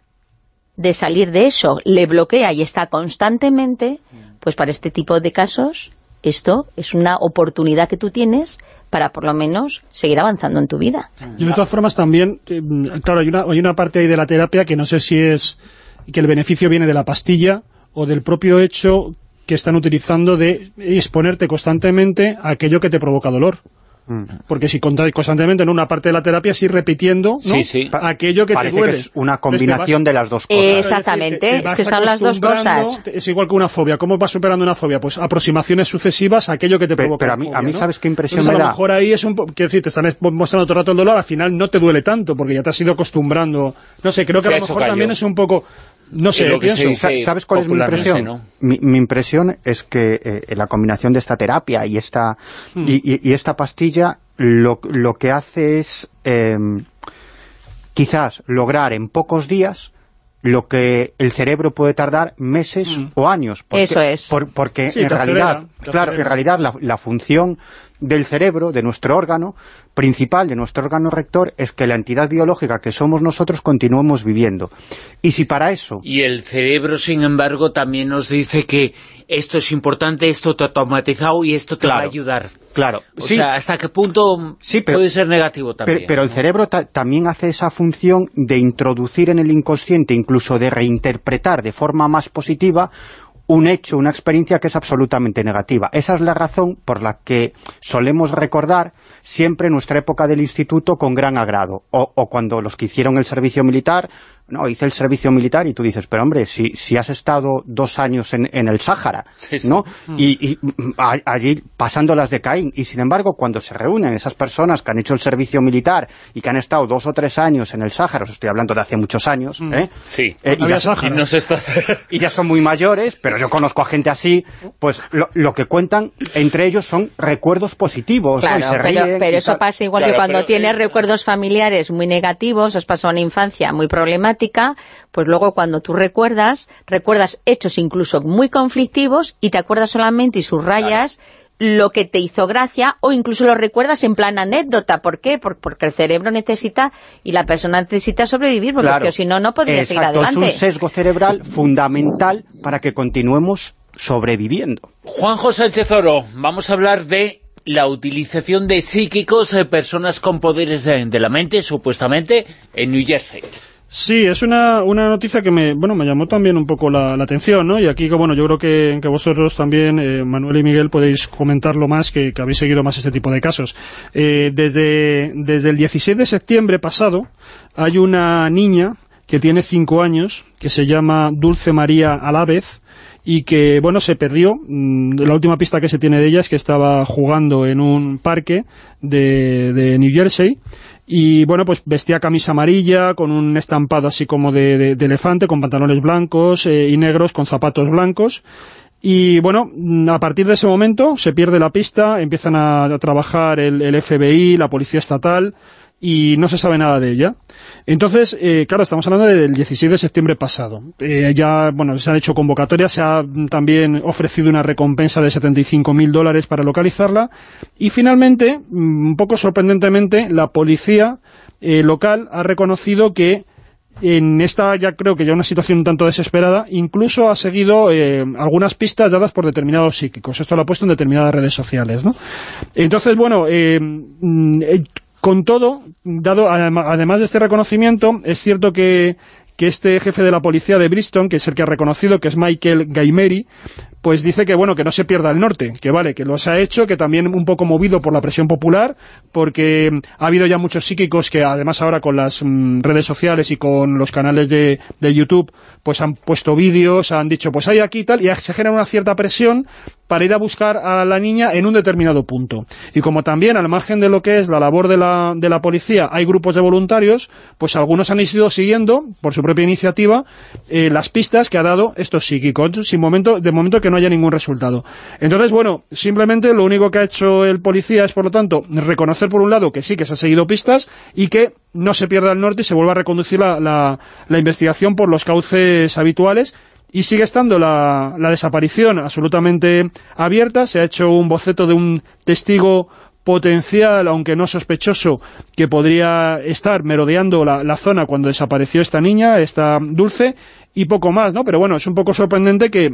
de salir de eso, le bloquea y está constantemente, pues para este tipo de casos, esto es una oportunidad que tú tienes para por lo menos seguir avanzando en tu vida. Y de todas formas también, eh, claro, hay una, hay una parte ahí de la terapia que no sé si es y que el beneficio viene de la pastilla o del propio hecho que están utilizando de exponerte constantemente a aquello que te provoca dolor. Mm. Porque si constantemente en una parte de la terapia, sí repitiendo aquello que te duele. es una combinación de las dos cosas. Exactamente, es, que son las dos cosas. Es igual que una fobia. ¿Cómo vas superando una fobia? Pues aproximaciones sucesivas a aquello que te provoca Pero a mí, a mí ¿sabes qué impresión me da? a lo mejor ahí es un... Quiero decir, te están mostrando todo el rato el dolor, al final no te duele tanto, porque ya te has ido acostumbrando. No sé, creo que a lo mejor también es un poco... No sé, pienso. ¿Sabes cuál es mi impresión? Mi, impresión es que eh, la combinación de esta terapia y esta, hmm. y, esta pastilla lo, lo, que hace es em, quizás lograr en pocos días lo que el cerebro puede tardar meses hmm. o años. Porque, Eso es. porque en realidad, claro, en realidad la, la, función del cerebro, de nuestro órgano principal, de nuestro órgano rector, es que la entidad biológica que somos nosotros continuemos viviendo. Y si para eso... Y el cerebro, sin embargo, también nos dice que esto es importante, esto te ha automatizado y esto te va a ayudar. Claro. O sea, ¿hasta qué punto puede ser negativo también? Pero, el cerebro también hace esa función de introducir en el inconsciente, incluso de reinterpretar de forma más positiva un hecho, una experiencia que es absolutamente negativa. Esa es la razón por la que solemos recordar siempre nuestra época del instituto con gran agrado. O, o cuando los que hicieron el servicio militar no, hice el servicio militar y tú dices, pero hombre, si, si has estado dos años en, en el Sáhara, ¿no? Mm. Y, allí pasando las de Caín, y sin embargo, cuando se reúnen esas personas que han hecho el servicio militar y que han estado dos o tres años en el Sáhara, os estoy hablando de hace muchos años, mm. ¿eh? Sí, eh, y, ya, y, ya, son muy mayores, pero yo conozco a gente así, pues lo, que cuentan entre ellos son recuerdos positivos, claro, pero, eso pasa igual que cuando tienes recuerdos familiares muy negativos, has pasado una infancia muy problemática, pues luego cuando tú recuerdas, recuerdas hechos incluso muy conflictivos y te acuerdas solamente y subrayas lo que te hizo gracia o incluso lo recuerdas en plan anécdota. ¿Por qué? Porque el cerebro necesita y la persona necesita sobrevivir, porque si no, no podría seguir adelante. es un sesgo cerebral fundamental para que continuemos sobreviviendo. Juan José Oro, vamos a hablar de la utilización de psíquicos de personas con poderes de la mente, supuestamente, en New Jersey. Sí, es una, una noticia que me, bueno, me llamó también un poco la, atención, ¿no? Y aquí, bueno, yo creo que, vosotros también, eh, Manuel y Miguel, podéis comentarlo más, que, habéis seguido más este tipo de casos. Eh, desde, desde el 16 de septiembre pasado, hay una niña que tiene cinco años, que se llama Dulce María Alavez, y que, bueno, se perdió. Mm, la última pista que se tiene de ella es que estaba jugando en un parque de, de New Jersey y bueno, pues vestía camisa amarilla, con un estampado así como de, elefante, con pantalones blancos eh, y negros, con zapatos blancos, y bueno, a partir de ese momento se pierde la pista, empiezan a, trabajar el, FBI, la Policía Estatal, y no se sabe nada de ella. Entonces, eh, claro, estamos hablando del 16 de septiembre pasado. Eh, ya, bueno, se han hecho convocatorias, se ha también ofrecido una recompensa de 75.000 dólares para localizarla, y finalmente, mm, un poco sorprendentemente, la policía eh, local ha reconocido que en esta ya creo que ya una situación un tanto desesperada, incluso ha seguido algunas pistas dadas por determinados psíquicos. Esto lo ha puesto en determinadas redes sociales, ¿no? Entonces, bueno, mm, con todo, dado además de este reconocimiento, es cierto que, que este jefe de la policía de Bristol, que es el que ha reconocido, que es Michael Gaimeri, pues dice que bueno que no se pierda el norte, que vale, que los ha hecho, que también un poco movido por la presión popular, porque ha habido ya muchos psíquicos que además ahora con las mm, redes sociales y con los canales de, de YouTube, pues han puesto vídeos, han dicho pues hay aquí y tal, y se genera una cierta presión para ir a buscar a la niña en un determinado punto. Y como también, al margen de lo que es la labor de la, de la policía, hay grupos de voluntarios, pues algunos han ido siguiendo, por su propia iniciativa, eh, las pistas que ha dado estos psíquicos, sin momento, de momento que no haya ningún resultado. Entonces, bueno, simplemente lo único que ha hecho el policía es, por lo tanto, reconocer por un lado que sí que se ha seguido pistas y que no se pierda el norte y se vuelva a reconducir la, la, investigación por los cauces habituales y sigue estando la, la, desaparición absolutamente abierta. Se ha hecho un boceto de un testigo potencial, aunque no sospechoso, que podría estar merodeando la, la, zona cuando desapareció esta niña, esta Dulce, y poco más, ¿no? Pero bueno, es un poco sorprendente que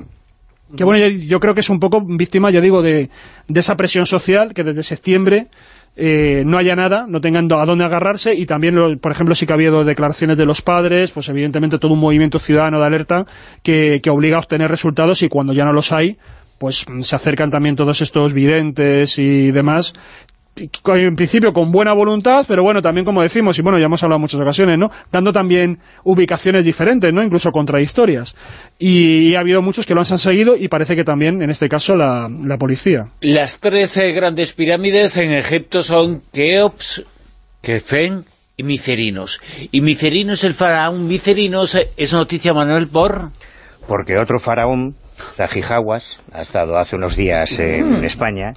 que bueno, yo creo que es un poco víctima, ya digo, de, de esa presión social que desde septiembre eh, no haya nada, no tengan a dónde agarrarse y también, por ejemplo, sí que ha habido declaraciones de los padres, pues evidentemente todo un movimiento ciudadano de alerta que, que obliga a obtener resultados y cuando ya no los hay, pues se acercan también todos estos videntes y demás en principio con buena voluntad, pero bueno, también como decimos, y bueno, ya hemos hablado en muchas ocasiones, ¿no? Dando también ubicaciones diferentes, ¿no? Incluso contradictorias. Y, ha habido muchos que lo han seguido y parece que también, en este caso, la, policía. Las tres eh, grandes pirámides en Egipto son Keops, Kefen y Micerinos. Y Micerinos, el faraón Micerinos, eh, es noticia, Manuel, por... Porque otro faraón, Zajijawas, ha estado hace unos días en mm. España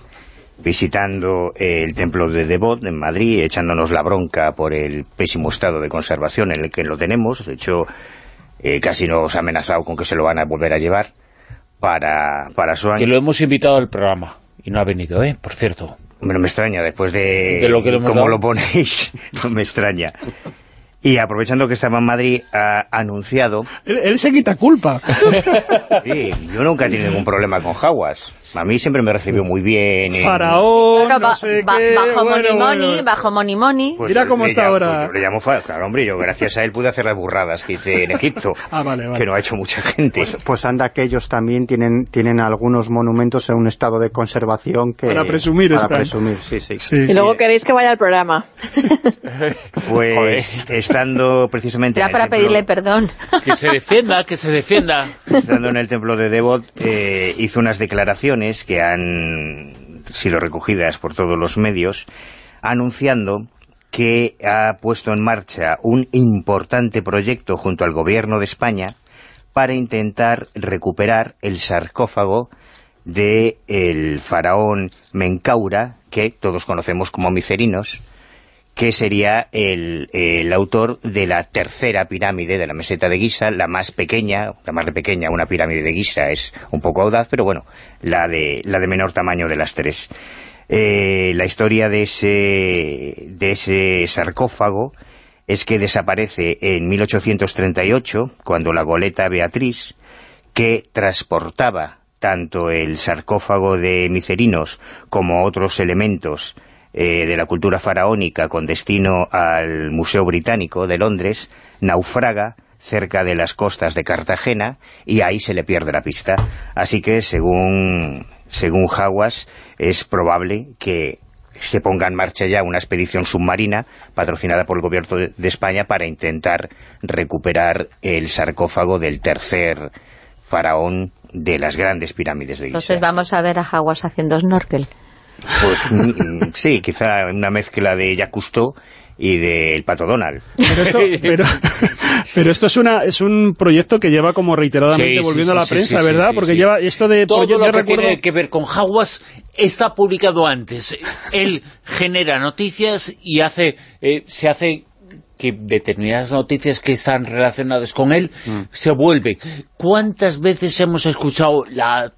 visitando el templo de Devot en Madrid, echándonos la bronca por el pésimo estado de conservación en el que lo tenemos. De hecho, eh, casi nos ha amenazado con que se lo van a volver a llevar para, para su año. Que lo hemos invitado al programa y no ha venido, ¿eh? Por cierto. no me extraña, después de, de lo que cómo lo ponéis, no me extraña. Y aprovechando que estaba en Madrid, ha anunciado... Él, se quita culpa. Sí, yo nunca he tenido ningún problema con Jaguas. A mí siempre me recibió muy bien. Faraón, no sé qué, Bajo Money Money, bajo Money Money. Pues Mira cómo está ahora. Pues le llamo, claro, hombre, yo gracias a él pude hacer las burradas que hice en Egipto. ah, vale, vale. Que no ha hecho mucha gente. Pues, pues, anda que ellos también tienen, tienen algunos monumentos en un estado de conservación que... Para presumir Para presumir, sí, sí. y luego queréis que vaya al programa. pues estando precisamente... Ya para pedirle perdón. Que se defienda, que se defienda. Estando en el templo de Devot, eh, hizo unas declaraciones que han sido recogidas por todos los medios, anunciando que ha puesto en marcha un importante proyecto junto al gobierno de España para intentar recuperar el sarcófago del el faraón Menkaura, que todos conocemos como Micerinos, que sería el, el, autor de la tercera pirámide de la meseta de Giza, la más pequeña, la más pequeña, una pirámide de Giza es un poco audaz, pero bueno, la de, la de menor tamaño de las tres. Eh, la historia de ese, de ese sarcófago es que desaparece en 1838, cuando la goleta Beatriz, que transportaba tanto el sarcófago de Micerinos como otros elementos eh, de la cultura faraónica con destino al Museo Británico de Londres, naufraga cerca de las costas de Cartagena y ahí se le pierde la pista. Así que, según, según es probable que se ponga en marcha ya una expedición submarina patrocinada por el gobierno de España para intentar recuperar el sarcófago del tercer faraón de las grandes pirámides de Giza. Entonces vamos a ver a Hawas haciendo snorkel. Pues mm, sí, quizá una mezcla de Jacques y del Pato Donald. Pero esto, es una es un proyecto que lleva como reiteradamente volviendo a la prensa, ¿verdad? Porque lleva esto de... Todo lo que tiene que ver con Jaguas está publicado antes. Él genera noticias y hace eh, se hace que determinadas noticias que están relacionadas con él mm. se vuelven. ¿Cuántas veces hemos escuchado la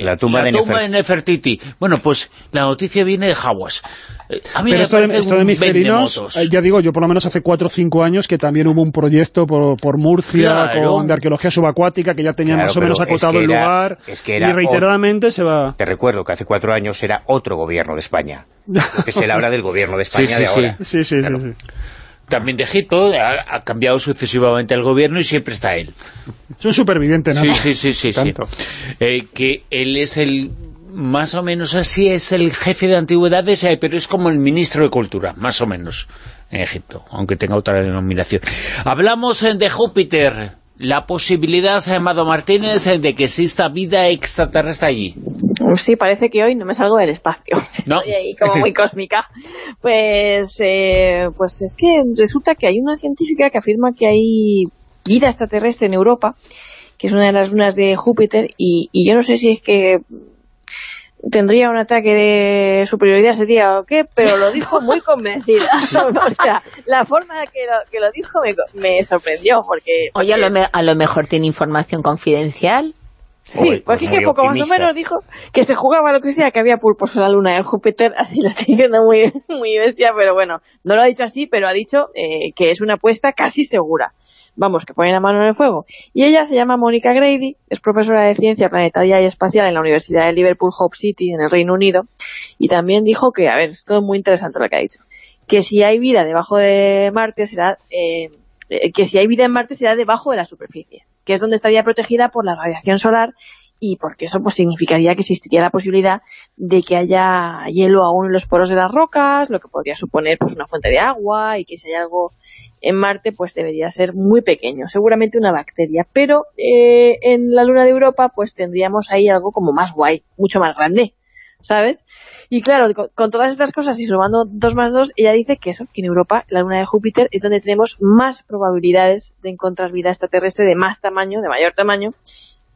la tumba, de, Nefertiti. Bueno, pues la noticia viene de Jaguas. Eh, a mí Pero esto, de, esto de Micerinos, eh, ya digo, yo por lo menos hace cuatro o cinco años que también hubo un proyecto por, por Murcia con, de arqueología subacuática que ya tenía más o menos acotado el lugar y reiteradamente se va... Te recuerdo que hace cuatro años era otro gobierno de España. Que se habla del gobierno de España de ahora. Sí, sí, sí también de Egipto, ha, cambiado sucesivamente el gobierno y siempre está él. Es un superviviente, ¿no? Sí, sí, sí, sí. Eh, que él es el más o menos así, es el jefe de antigüedades, eh, pero es como el ministro de Cultura, más o menos, en Egipto, aunque tenga otra denominación. Hablamos eh, de Júpiter, la posibilidad, Amado Martínez, de que exista vida extraterrestre allí. Sí, parece que hoy no me salgo del espacio. Estoy ahí como muy cósmica. Pues, eh, pues es que resulta que hay una científica que afirma que hay vida extraterrestre en Europa, que es una de las lunas de Júpiter, y, yo no sé si es que tendría un ataque de superioridad ese día o qué, pero lo dijo muy convencida. o sea, la forma que lo, que lo dijo me, sorprendió, porque... Oye, a lo mejor tiene información confidencial. Sí, porque que poco más o menos dijo que se jugaba lo que sea, que había pulpos en la luna de Júpiter, así lo estoy diciendo muy, muy bestia, pero bueno, no lo ha dicho así, pero ha dicho eh, que es una apuesta casi segura. Vamos, que ponen la mano en el fuego. Y ella se llama Mónica Grady, es profesora de Ciencia Planetaria y Espacial en la Universidad de Liverpool Hope City, en el Reino Unido, y también dijo que, a ver, es todo muy interesante lo que ha dicho, que si hay vida debajo de Marte será... Eh, eh, que si hay vida en Marte será debajo de la superficie que es donde estaría protegida por la radiación solar y porque eso pues significaría que existiría la posibilidad de que haya hielo aún en los poros de las rocas, lo que podría suponer pues una fuente de agua y que si hay algo en Marte pues debería ser muy pequeño, seguramente una bacteria, pero eh, en la luna de Europa pues tendríamos ahí algo como más guay, mucho más grande, ¿sabes? Y claro, con, todas estas cosas y sumando dos más dos, ella dice que eso, que en Europa, la luna de Júpiter, es donde tenemos más probabilidades de encontrar vida extraterrestre de más tamaño, de mayor tamaño,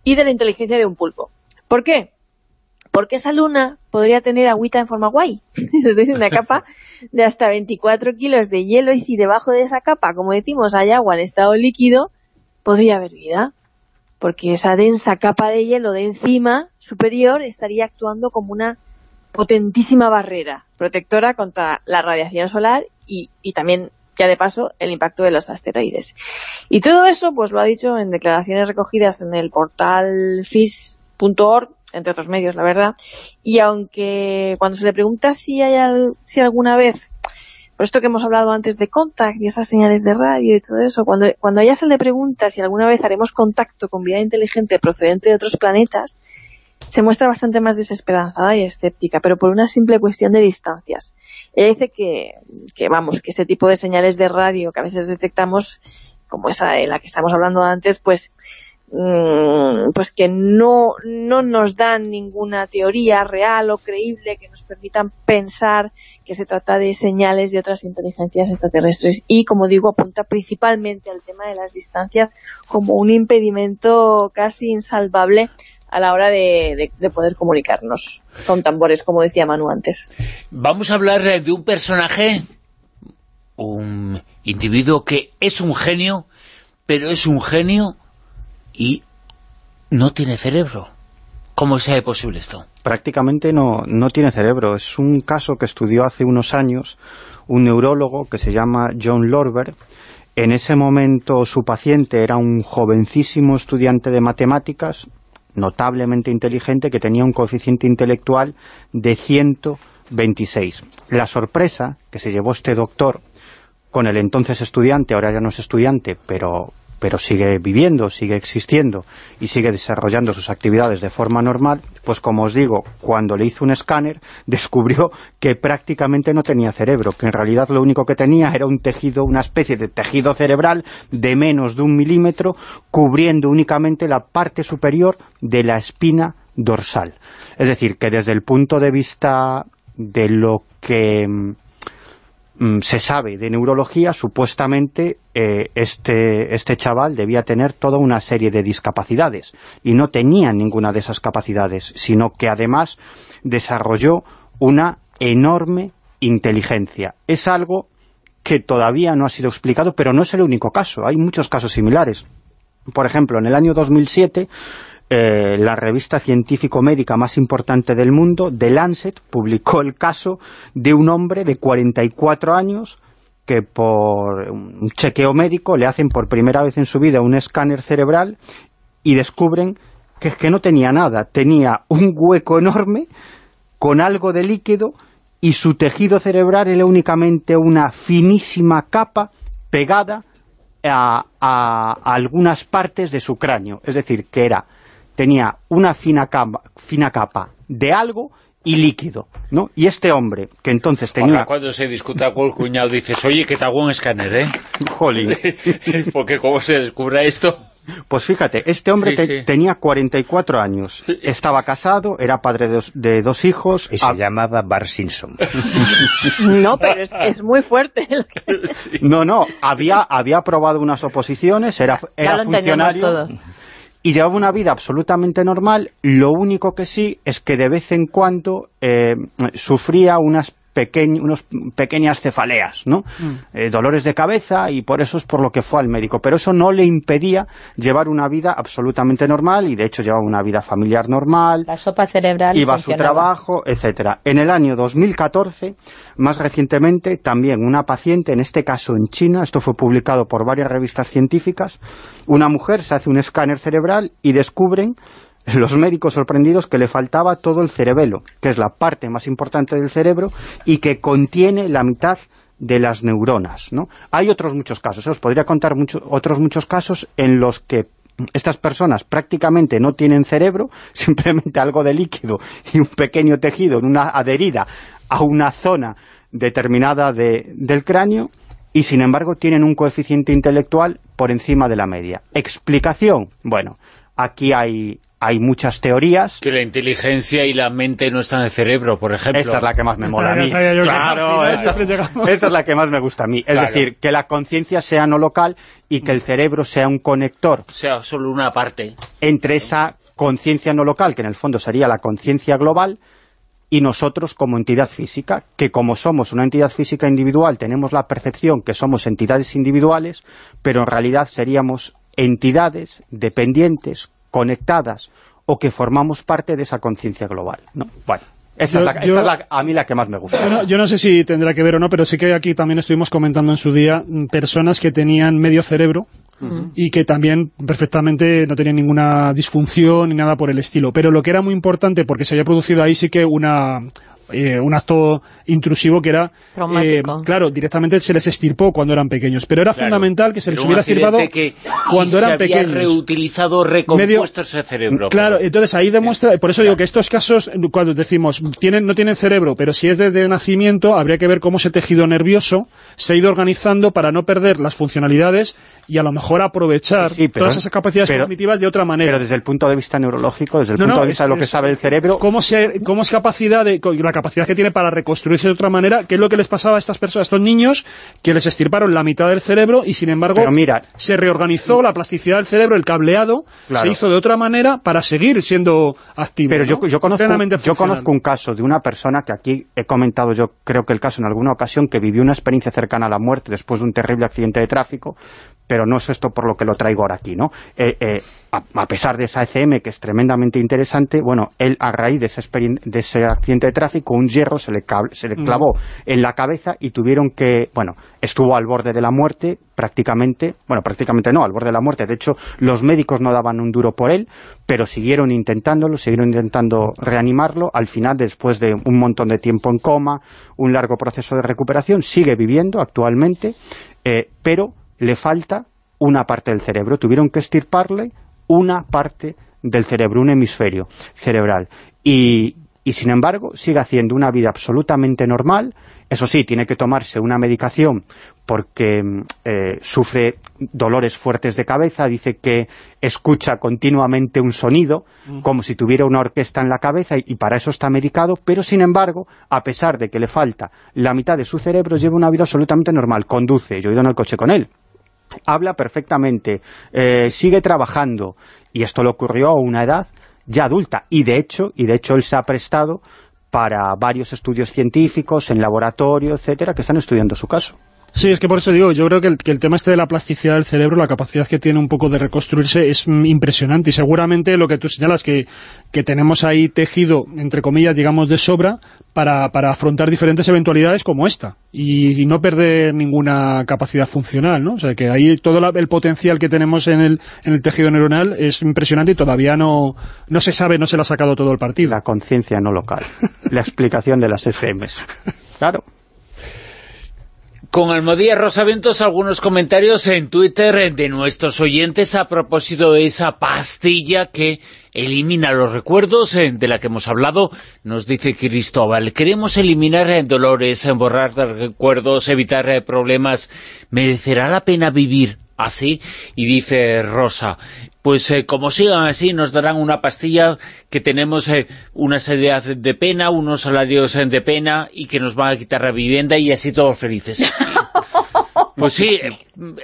y de la inteligencia de un pulpo. ¿Por qué? Porque esa luna podría tener agüita en forma guay. es decir, una capa de hasta 24 kilos de hielo y si debajo de esa capa, como decimos, hay agua en estado líquido, podría haber vida. Porque esa densa capa de hielo de encima superior estaría actuando como una potentísima barrera protectora contra la radiación solar y, también ya de paso el impacto de los asteroides. Y todo eso pues lo ha dicho en declaraciones recogidas en el portal FIS.org, entre otros medios, la verdad, y aunque cuando se le pregunta si hay si alguna vez por esto que hemos hablado antes de contact y esas señales de radio y todo eso, cuando, cuando a ella se le pregunta si alguna vez haremos contacto con vida inteligente procedente de otros planetas, se muestra bastante más desesperanzada y escéptica, pero por una simple cuestión de distancias. Ella dice que, que, vamos, que ese tipo de señales de radio que a veces detectamos, como esa de la que estamos hablando antes, pues pues que no, no nos dan ninguna teoría real o creíble que nos permitan pensar que se trata de señales de otras inteligencias extraterrestres y, como digo, apunta principalmente al tema de las distancias como un impedimento casi insalvable a la hora de, de, poder comunicarnos con tambores, como decía Manu antes. Vamos a hablar de un personaje, un individuo que es un genio, pero es un genio y no tiene cerebro. ¿Cómo es posible esto? Prácticamente no, no tiene cerebro. Es un caso que estudió hace unos años un neurólogo que se llama John Lorber. En ese momento su paciente era un jovencísimo estudiante de matemáticas, notablemente inteligente, que tenía un coeficiente intelectual de 126. La sorpresa que se llevó este doctor con el entonces estudiante, ahora ya no es estudiante, pero pero sigue viviendo, sigue existiendo y sigue desarrollando sus actividades de forma normal, pues como os digo, cuando le hizo un escáner, descubrió que prácticamente no tenía cerebro, que en realidad lo único que tenía era un tejido, una especie de tejido cerebral de menos de un milímetro, cubriendo únicamente la parte superior de la espina dorsal. Es decir, que desde el punto de vista de lo que mm, se sabe de neurología, supuestamente eh, este, este chaval debía tener toda una serie de discapacidades y no tenía ninguna de esas capacidades, sino que además desarrolló una enorme inteligencia. Es algo que todavía no ha sido explicado, pero no es el único caso, hay muchos casos similares. Por ejemplo, en el año 2007 eh, la revista científico-médica más importante del mundo, The Lancet, publicó el caso de un hombre de 44 años que por un chequeo médico le hacen por primera vez en su vida un escáner cerebral y descubren que es que no tenía nada, tenía un hueco enorme con algo de líquido y su tejido cerebral era únicamente una finísima capa pegada a, a algunas partes de su cráneo, es decir, que era tenía una fina capa, fina capa de algo y líquido, ¿no? Y este hombre, que entonces tenía... cuando se discuta con el cuñado dices, oye, que te hago un escáner, ¿eh? Jolín. Porque cómo se descubra esto... Pues fíjate, este hombre tenía 44 años, estaba casado, era padre de dos, hijos... Y se llamaba Bar Simpson. no, pero es, es muy fuerte. no, no, había, había aprobado unas oposiciones, era, era funcionario... Todo y llevaba una vida absolutamente normal, lo único que sí es que de vez en cuando eh, sufría unas unos pequeñas cefaleas, ¿no? Mm. Eh, dolores de cabeza y por eso es por lo que fue al médico. Pero eso no le impedía llevar una vida absolutamente normal y de hecho llevaba una vida familiar normal. La sopa cerebral. Iba a su trabajo, etcétera. En el año 2014, más recientemente, también una paciente, en este caso en China, esto fue publicado por varias revistas científicas, una mujer se hace un escáner cerebral y descubren los médicos sorprendidos que le faltaba todo el cerebelo, que es la parte más importante del cerebro y que contiene la mitad de las neuronas. ¿no? Hay otros muchos casos, ¿eh? os podría contar otros muchos casos en los que estas personas prácticamente no tienen cerebro, simplemente algo de líquido y un pequeño tejido en una adherida a una zona determinada del cráneo y sin embargo tienen un coeficiente intelectual por encima de la media. ¿Explicación? Bueno, aquí hay, hay muchas teorías. Que la inteligencia y la mente no están en el cerebro, por ejemplo. Esta es la que más me mola a mí. Claro, esta, es la que más me gusta a mí. Es decir, que la conciencia sea no local y que el cerebro sea un conector. Sea solo una parte. Entre esa conciencia no local, que en el fondo sería la conciencia global, y nosotros como entidad física, que como somos una entidad física individual, tenemos la percepción que somos entidades individuales, pero en realidad seríamos entidades dependientes, conectadas o que formamos parte de esa conciencia global. ¿no? Bueno, Esta, es, la, a mí la que más me gusta. yo no sé si tendrá que ver o no, pero sí que aquí también estuvimos comentando en su día mm, personas que tenían medio cerebro y que también perfectamente no tenían ninguna disfunción ni nada por el estilo. Pero lo que era muy importante, porque se había producido ahí sí que una, eh, un acto intrusivo que era, eh, claro, directamente se les estirpó cuando eran pequeños, pero era fundamental que se les hubiera estirpado cuando eran pequeños. reutilizado, recompuesto ese cerebro. Claro, entonces ahí demuestra, por eso digo que estos casos, cuando decimos, tienen no tienen cerebro, pero si es desde nacimiento, habría que ver cómo ese tejido nervioso se ha ido organizando para no perder las funcionalidades y a lo mejor aprovechar todas esas capacidades cognitivas de otra manera. Pero desde el punto de vista neurológico, desde el punto de vista de lo que sabe el cerebro... ¿Cómo, se, cómo es capacidad de capacidad que tiene para reconstruirse de otra manera, que es lo que les pasaba a estas personas, a estos niños, que les estirparon la mitad del cerebro y sin embargo se reorganizó la plasticidad del cerebro, el cableado, se hizo de otra manera para seguir siendo activo. Pero yo, yo, conozco, yo conozco un caso de una persona que aquí he comentado yo creo que el caso en alguna ocasión, que vivió una experiencia cercana a la muerte después de un terrible accidente de tráfico, pero no es esto por lo que lo traigo ahora aquí, ¿no? Eh, eh, a, pesar de esa ECM, que es tremendamente interesante, bueno, él a raíz de ese, de ese accidente de tráfico, un hierro se le, se le clavó en la cabeza y tuvieron que, bueno, estuvo al borde de la muerte prácticamente, bueno, prácticamente no, al borde de la muerte, de hecho, los médicos no daban un duro por él, pero siguieron intentándolo, siguieron intentando reanimarlo, al final, después de un montón de tiempo en coma, un largo proceso de recuperación, sigue viviendo actualmente, eh, pero le falta una parte del cerebro. Tuvieron que estirparle una parte del cerebro, un hemisferio cerebral. Y, y sin embargo sigue haciendo una vida absolutamente normal. Eso sí, tiene que tomarse una medicación porque eh, sufre dolores fuertes de cabeza, dice que escucha continuamente un sonido, mm. como si tuviera una orquesta en la cabeza, y, para eso está medicado, pero sin embargo, a pesar de que le falta la mitad de su cerebro, lleva una vida absolutamente normal, conduce, yo he ido en el coche con él, habla perfectamente, eh, sigue trabajando, y esto le ocurrió a una edad ya adulta, y de hecho, y de hecho él se ha prestado para varios estudios científicos, en laboratorio, etcétera, que están estudiando su caso. Sí, es que por eso digo, yo creo que el, tema este de la plasticidad del cerebro, la capacidad que tiene un poco de reconstruirse es impresionante y seguramente lo que tú señalas, que, que tenemos ahí tejido, entre comillas, digamos, de sobra para, para afrontar diferentes eventualidades como esta y, no perder ninguna capacidad funcional, ¿no? O sea, que ahí todo el potencial que tenemos en el, en el tejido neuronal es impresionante y todavía no, no se sabe, no se le ha sacado todo el partido. La conciencia no local, la explicación de las FMs. Claro. Con Almodía Rosaventos, algunos comentarios en Twitter de nuestros oyentes a propósito de esa pastilla que elimina los recuerdos eh, de la que hemos hablado. Nos dice Cristóbal, queremos eliminar eh, dolores, borrar recuerdos, evitar eh, problemas. ¿Merecerá la pena vivir así? Y dice Rosa, pues como sigan así nos darán una pastilla que tenemos una serie de pena, unos salarios de pena y que nos van a quitar la vivienda y así todos felices. Pues sí,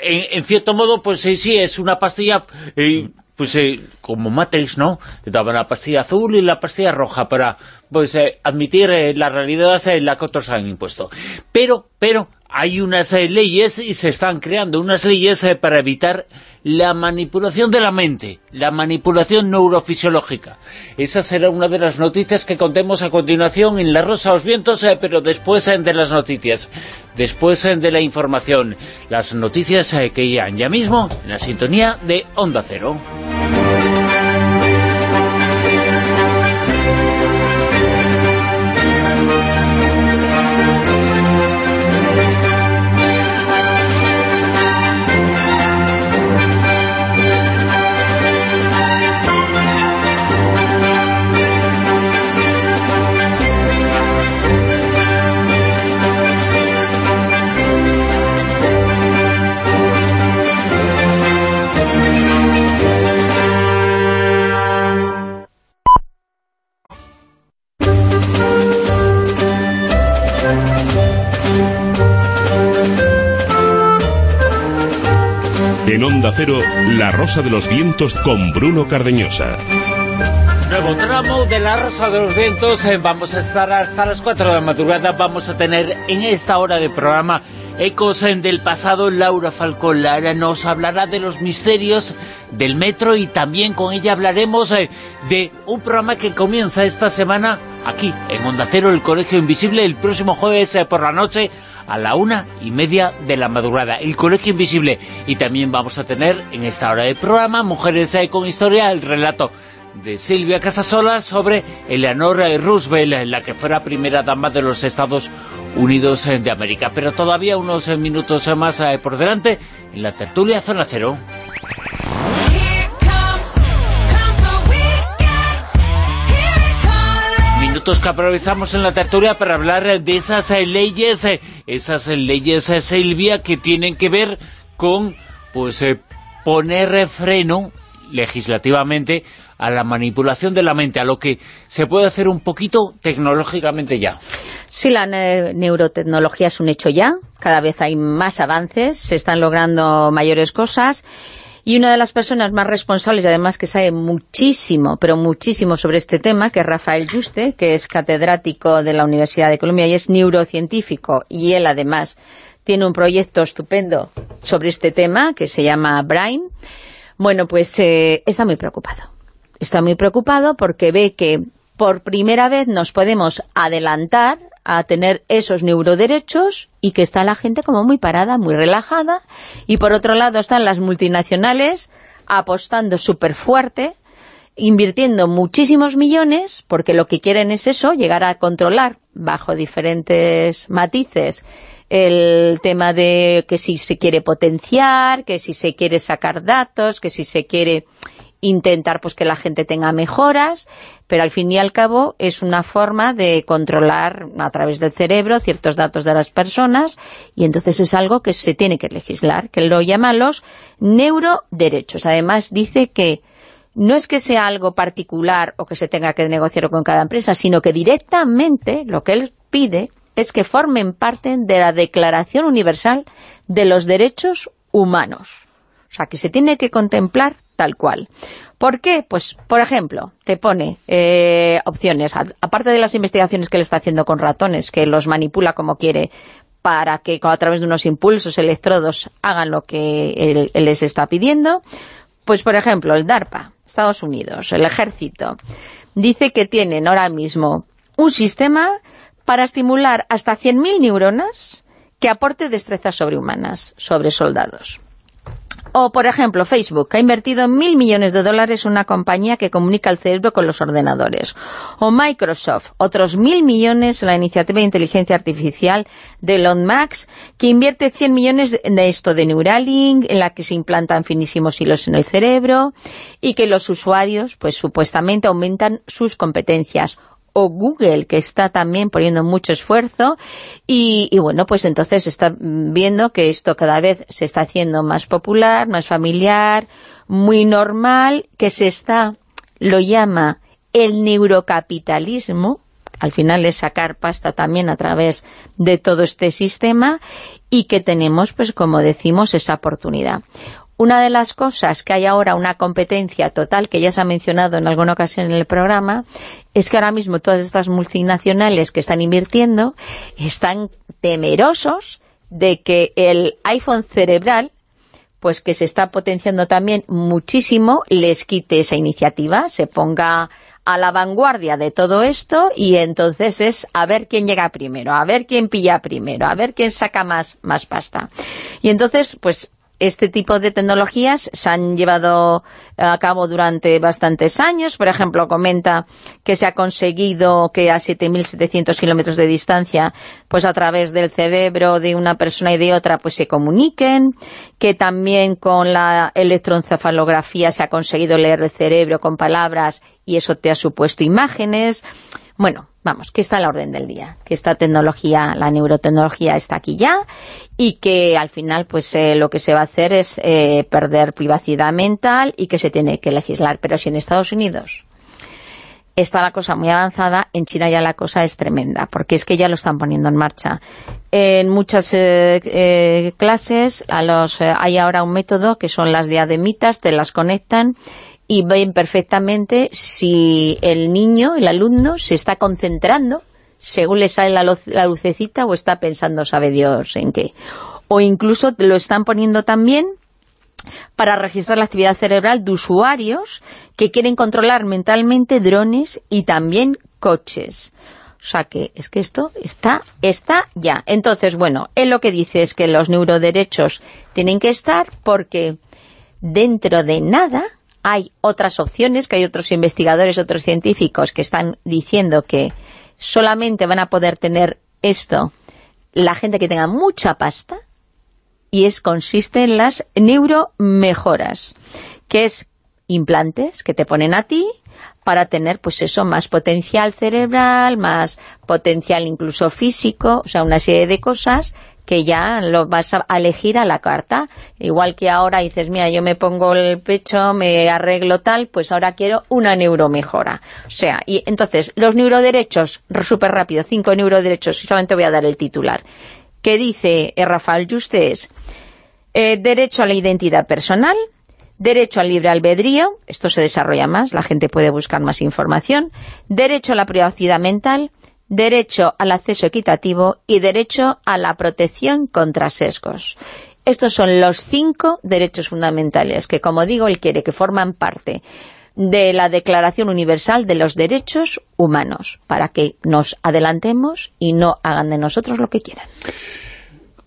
en, cierto modo, pues sí, sí, es una pastilla, eh, pues eh, como Matrix, ¿no? Te daban la pastilla azul y la pastilla roja para, pues, eh, admitir la realidad en la que otros han impuesto. Pero, pero, hay unas eh, leyes y se están creando unas leyes eh, para evitar la manipulación de la mente, la manipulación neurofisiológica. Esa será una de las noticias que contemos a continuación en La Rosa los Vientos, eh, pero después de las noticias, después de la información. Las noticias que irán ya mismo en la sintonía de Onda Cero. En Onda Cero, La Rosa de los Vientos con Bruno Cardeñosa. nuevo tramo de la Rosa de los Vientos. Eh, vamos a estar hasta las 4 de la madrugada. Vamos a tener en esta hora de programa Ecos del pasado. Laura Falcón Lara nos hablará de los misterios del metro y también con ella hablaremos eh, de un programa que comienza esta semana aquí, en Onda Cero, el Colegio Invisible, el próximo jueves eh, por la noche a la una y media de la madrugada. El Colegio Invisible. Y también vamos a tener en esta hora de programa Mujeres con Historia, el relato de Silvia Casasola sobre Eleanor Roosevelt, la que fuera primera dama de los Estados Unidos de América. Pero todavía unos minutos más eh, por delante en la tertulia Zona Cero. Minutos que aprovechamos en la tertulia para hablar de esas eh, leyes, eh, esas leyes, Silvia, que tienen que ver con pues poner freno legislativamente a la manipulación de la mente, a lo que se puede hacer un poquito tecnológicamente ya. Sí, la neurotecnología es un hecho ya, cada vez hay más avances, se están logrando mayores cosas y una de las personas más responsables, además que sabe muchísimo, pero muchísimo sobre este tema, que es Rafael Juste, que es catedrático de la Universidad de Colombia y es neurocientífico, y él además tiene un proyecto estupendo sobre este tema, que se llama Brain. Bueno, pues eh, está muy preocupado. Está muy preocupado porque ve que por primera vez nos podemos adelantar a tener esos neuroderechos y que está la gente como muy parada, muy relajada. Y por otro lado están las multinacionales apostando súper fuerte invirtiendo muchísimos millones porque lo que quieren es eso, llegar a controlar bajo diferentes matices el tema de que si se quiere potenciar, que si se quiere sacar datos, que si se quiere intentar pues que la gente tenga mejoras, pero al fin y al cabo es una forma de controlar a través del cerebro ciertos datos de las personas y entonces es algo que se tiene que legislar, que lo llaman los neuroderechos. Además dice que no es que sea algo particular o que se tenga que negociar con cada empresa, sino que directamente lo que él pide es que formen parte de la Declaración Universal de los Derechos Humanos. O sea, que se tiene que contemplar tal cual. ¿Por qué? Pues, por ejemplo, te pone eh, opciones, aparte de las investigaciones que él está haciendo con ratones, que los manipula como quiere, para que a través de unos impulsos electrodos hagan lo que él, les está pidiendo, pues por ejemplo, el DARPA, Estados Unidos, el ejército, dice que tienen ahora mismo un sistema para estimular hasta 100.000 neuronas que aporte destrezas sobrehumanas sobre soldados. O, por ejemplo, Facebook, que ha invertido mil millones de dólares en una compañía que comunica el cerebro con los ordenadores. O Microsoft, otros mil millones en la iniciativa de inteligencia artificial de Elon Musk, que invierte 100 millones de esto de Neuralink, en la que se implantan finísimos hilos en el cerebro, y que los usuarios, pues supuestamente aumentan sus competencias o Google, que está también poniendo mucho esfuerzo y, bueno, pues entonces está viendo que esto cada vez se está haciendo más popular, más familiar, muy normal, que se está, lo llama el neurocapitalismo, al final es sacar pasta también a través de todo este sistema y que tenemos, pues como decimos, esa oportunidad. Una de las cosas que hay ahora una competencia total, que ya se ha mencionado en alguna ocasión en el programa, es que ahora mismo todas estas multinacionales que están invirtiendo están temerosos de que el iPhone cerebral pues que se está potenciando también muchísimo, les quite esa iniciativa, se ponga a la vanguardia de todo esto y entonces es a ver quién llega primero, a ver quién pilla primero, a ver quién saca más, más pasta. Y entonces, pues este tipo de tecnologías se han llevado a cabo durante bastantes años. Por ejemplo, comenta que se ha conseguido que a 7.700 kilómetros de distancia, pues a través del cerebro de una persona y de otra, pues se comuniquen, que también con la electroencefalografía se ha conseguido leer el cerebro con palabras y eso te ha supuesto imágenes. Bueno, vamos, que está en la orden del día, que esta tecnología, la neurotecnología está aquí ya y que al final pues eh, lo que se va a hacer es eh, perder privacidad mental y que se tiene que legislar. Pero si en Estados Unidos está la cosa muy avanzada, en China ya la cosa es tremenda, porque es que ya lo están poniendo en marcha. En muchas eh, clases a los, hay ahora un método que son las diademitas, te las conectan y ven perfectamente si el niño, el alumno, se está concentrando según le sale la, lucecita o está pensando sabe Dios en qué. O incluso lo están poniendo también para registrar la actividad cerebral de usuarios que quieren controlar mentalmente drones y también coches. O sea que es que esto está, está ya. Entonces, bueno, él lo que dice es que los neuroderechos tienen que estar porque dentro de nada hay otras opciones, que hay otros investigadores, otros científicos que están diciendo que solamente van a poder tener esto la gente que tenga mucha pasta, y es consiste en las neuromejoras, que es implantes que te ponen a ti para tener, pues eso, más potencial cerebral, más potencial incluso físico, o sea, una serie de cosas que ya lo vas a elegir a la carta. Igual que ahora dices, mira, yo me pongo el pecho, me arreglo tal, pues ahora quiero una neuromejora. O sea, y entonces, los neuroderechos, súper rápido, cinco neuroderechos, solamente voy a dar el titular que dice eh, Rafael Justes, eh, derecho a la identidad personal, derecho al libre albedrío, esto se desarrolla más, la gente puede buscar más información, derecho a la privacidad mental, derecho al acceso equitativo y derecho a la protección contra sesgos. Estos son los cinco derechos fundamentales que, como digo, él quiere que forman parte de la Declaración Universal de los Derechos Humanos, para que nos adelantemos y no hagan de nosotros lo que quieran.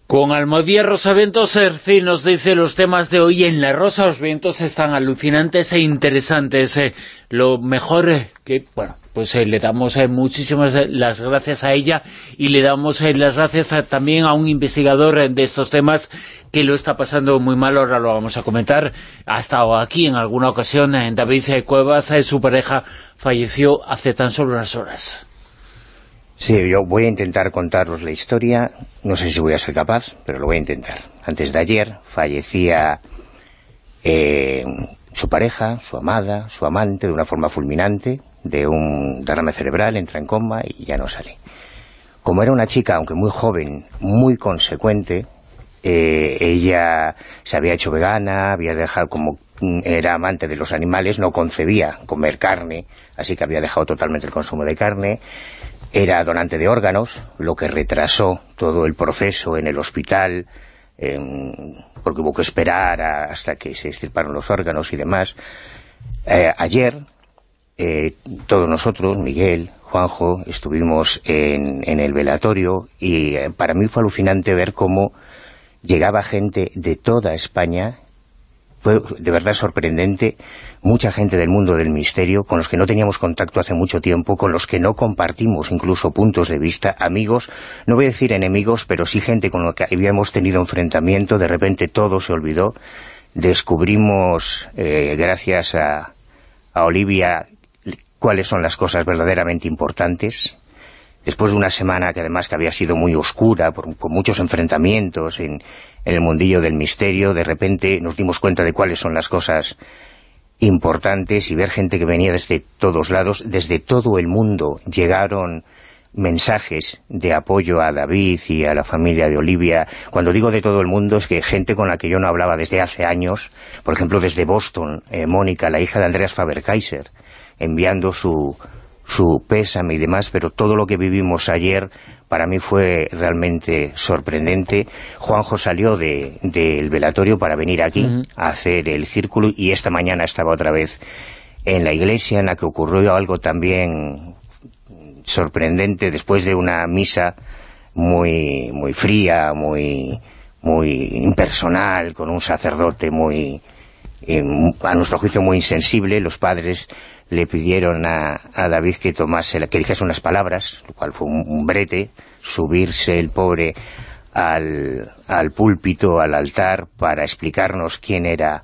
Con Almodía Rosavientos Cerci nos dice los temas de hoy en La Rosa los Vientos están alucinantes e interesantes. Eh, lo mejor eh, que, bueno, pues eh, le damos muchísimas las gracias a ella y le damos las gracias también a un investigador de estos temas que lo está pasando muy mal, ahora lo vamos a comentar. Ha estado aquí en alguna ocasión en David Cuevas, su pareja falleció hace tan solo unas horas. Sí, yo voy a intentar contaros la historia, no sé si voy a ser capaz, pero lo voy a intentar. Antes de ayer fallecía eh, su pareja, su amada, su amante, de una forma fulminante, de un derrame cerebral, entra en coma y ya no sale. Como era una chica, aunque muy joven, muy consecuente, eh, ella se había hecho vegana, había dejado como era amante de los animales, no concebía comer carne, así que había dejado totalmente el consumo de carne, era donante de órganos, lo que retrasó todo el proceso en el hospital, porque hubo que esperar hasta que se estirparon los órganos y demás. Eh, ayer, eh, todos nosotros, Miguel, Juanjo, estuvimos en, en el velatorio y eh, para mí fue alucinante ver cómo llegaba gente de toda España. Fue de verdad sorprendente, mucha gente del mundo del misterio, con los que no teníamos contacto hace mucho tiempo, con los que no compartimos incluso puntos de vista, amigos, no voy a decir enemigos, pero sí gente con la que habíamos tenido enfrentamiento, de repente todo se olvidó, descubrimos, eh, gracias a, a Olivia, cuáles son las cosas verdaderamente importantes, después de una semana que además que había sido muy oscura, por, muchos enfrentamientos en, el mundillo del misterio, de repente nos dimos cuenta de cuáles son las cosas importantes y ver gente que venía desde todos lados, desde todo el mundo. Llegaron mensajes de apoyo a David y a la familia de Olivia. Cuando digo de todo el mundo es que gente con la que yo no hablaba desde hace años, por ejemplo desde Boston, eh, Mónica, la hija de Andreas Faber-Kaiser, enviando su, su pésame y demás, pero todo lo que vivimos ayer para mí fue realmente sorprendente. Juanjo salió del velatorio para venir aquí a hacer el círculo y esta mañana estaba otra vez en la iglesia en la que ocurrió algo también sorprendente después de una misa muy muy fría, muy muy impersonal, con un sacerdote muy, eh, a nuestro juicio muy insensible, los padres le pidieron a, David que tomase, que dijese unas palabras, lo cual fue un, brete, subirse el pobre al, al, púlpito, al altar, para explicarnos quién era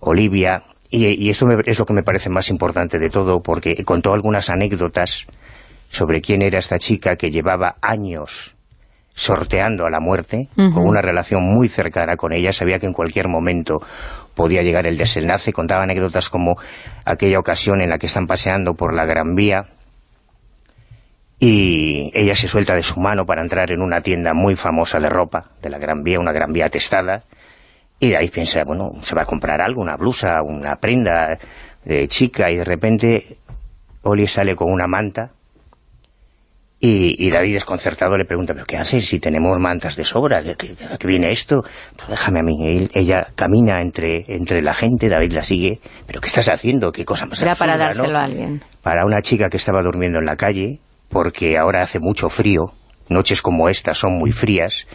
Olivia, y, esto es lo que me parece más importante de todo, porque contó algunas anécdotas sobre quién era esta chica que llevaba años sorteando a la muerte, con una relación muy cercana con ella, sabía que en cualquier momento podía llegar el desenlace, contaba anécdotas como aquella ocasión en la que están paseando por la Gran Vía y ella se suelta de su mano para entrar en una tienda muy famosa de ropa, de la Gran Vía, una Gran Vía atestada, y ahí piensa, bueno, se va a comprar algo, una blusa, una prenda, de chica, y de repente Oli sale con una manta, y, David desconcertado le pregunta, ¿pero qué haces si tenemos mantas de sobra? ¿Qué, qué, viene esto? déjame a mí. ella camina entre, entre la gente, David la sigue. ¿Pero qué estás haciendo? ¿Qué cosa más Era para dárselo a alguien. Para una chica que estaba durmiendo en la calle, porque ahora hace mucho frío, noches como esta son muy frías,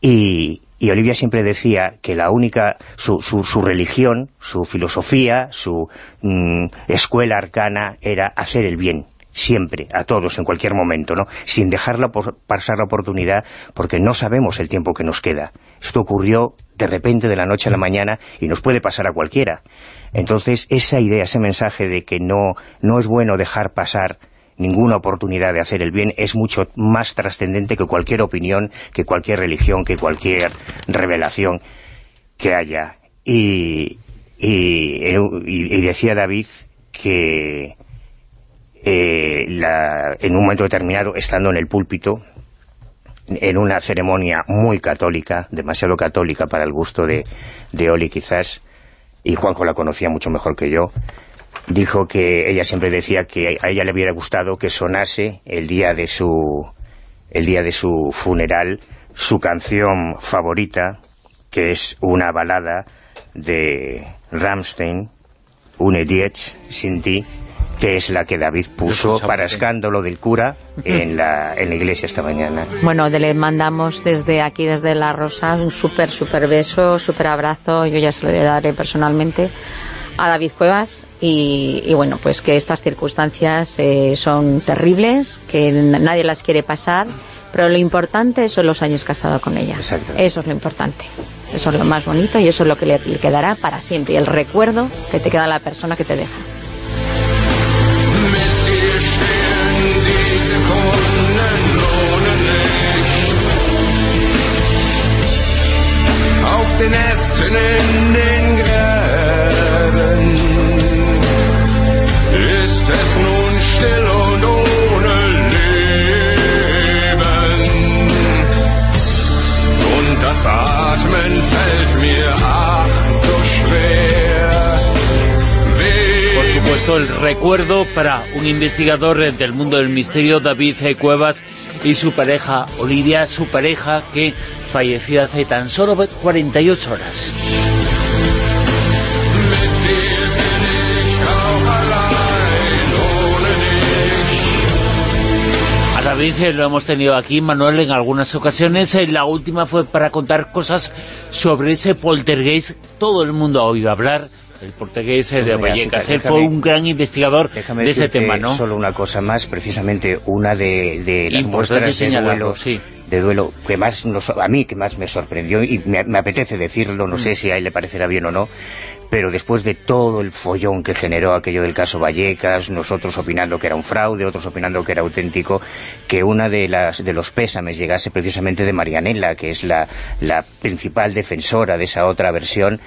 y, Olivia siempre decía que la única, su, su, religión, su filosofía, su mm, escuela arcana era hacer el bien, siempre, a todos, en cualquier momento, ¿no? sin dejarla pasar la oportunidad, porque no sabemos el tiempo que nos queda. Esto ocurrió de repente, de la noche a la mañana, y nos puede pasar a cualquiera. Entonces, esa idea, ese mensaje de que no, no es bueno dejar pasar ninguna oportunidad de hacer el bien es mucho más trascendente que cualquier opinión, que cualquier religión, que cualquier revelación que haya. Y, y, decía David que eh, en un momento determinado, estando en el púlpito, en una ceremonia muy católica, demasiado católica para el gusto de, de Oli quizás, y Juanjo la conocía mucho mejor que yo, dijo que ella siempre decía que a ella le hubiera gustado que sonase el día de su, el día de su funeral su canción favorita, que es una balada de Rammstein, Une Diez, sin ti, que es la que David puso para escándalo del cura en la, en la iglesia esta mañana. Bueno, le mandamos desde aquí, desde La Rosa, un súper, súper beso, súper abrazo, yo ya se lo daré personalmente a David Cuevas y, bueno, pues que estas circunstancias eh, son terribles, que nadie las quiere pasar, pero lo importante son los años que ha estado con ella. Eso es lo importante. Eso es lo más bonito y eso es lo que le, quedará para siempre. Y el recuerdo que te queda la persona que te deja. Por supuesto, el recuerdo para un investigador del mundo del misterio, David Cuevas, y su pareja, Olivia, su pareja que falleció hace tan solo 48 horas. David lo hemos tenido aquí, Manuel, en algunas ocasiones. Eh, la última fue para contar cosas sobre ese poltergeist. Todo el mundo ha oído hablar el poltergeist de Vallecas. Él fue un gran investigador de ese tema, ¿no? Solo una cosa más, precisamente una de, de las muestras de duelo, de duelo que más a mí que más me sorprendió y me, apetece decirlo, no sé mm. si a él le parecerá bien o no, pero después de todo el follón que generó aquello del caso Vallecas, nosotros opinando que era un fraude, otros opinando que era auténtico, que una de las de los pésames llegase precisamente de Marianela, que es la, la principal defensora de esa otra versión,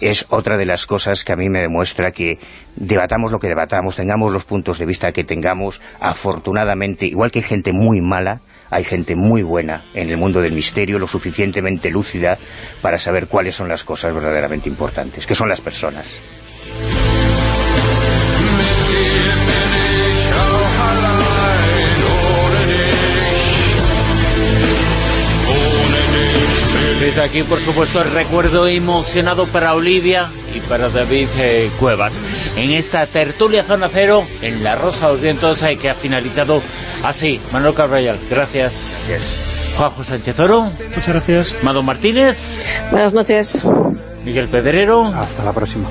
es otra de las cosas que a mí me demuestra que debatamos lo que debatamos, tengamos los puntos de vista que tengamos, afortunadamente, igual que hay gente muy mala, hay gente muy buena en el mundo del misterio, lo suficientemente lúcida para saber cuáles son las cosas verdaderamente importantes, que son las personas. Desde aquí, por supuesto, el recuerdo emocionado para Olivia y para David eh, Cuevas. En esta tertulia Zona Cero, en La Rosa de los Vientos, eh, que ha finalizado así. Manuel Carvallal, gracias. Juanjo Sánchez Oro. Muchas gracias. Mado Martínez. Buenas noches. Miguel Pedrero. Hasta la próxima.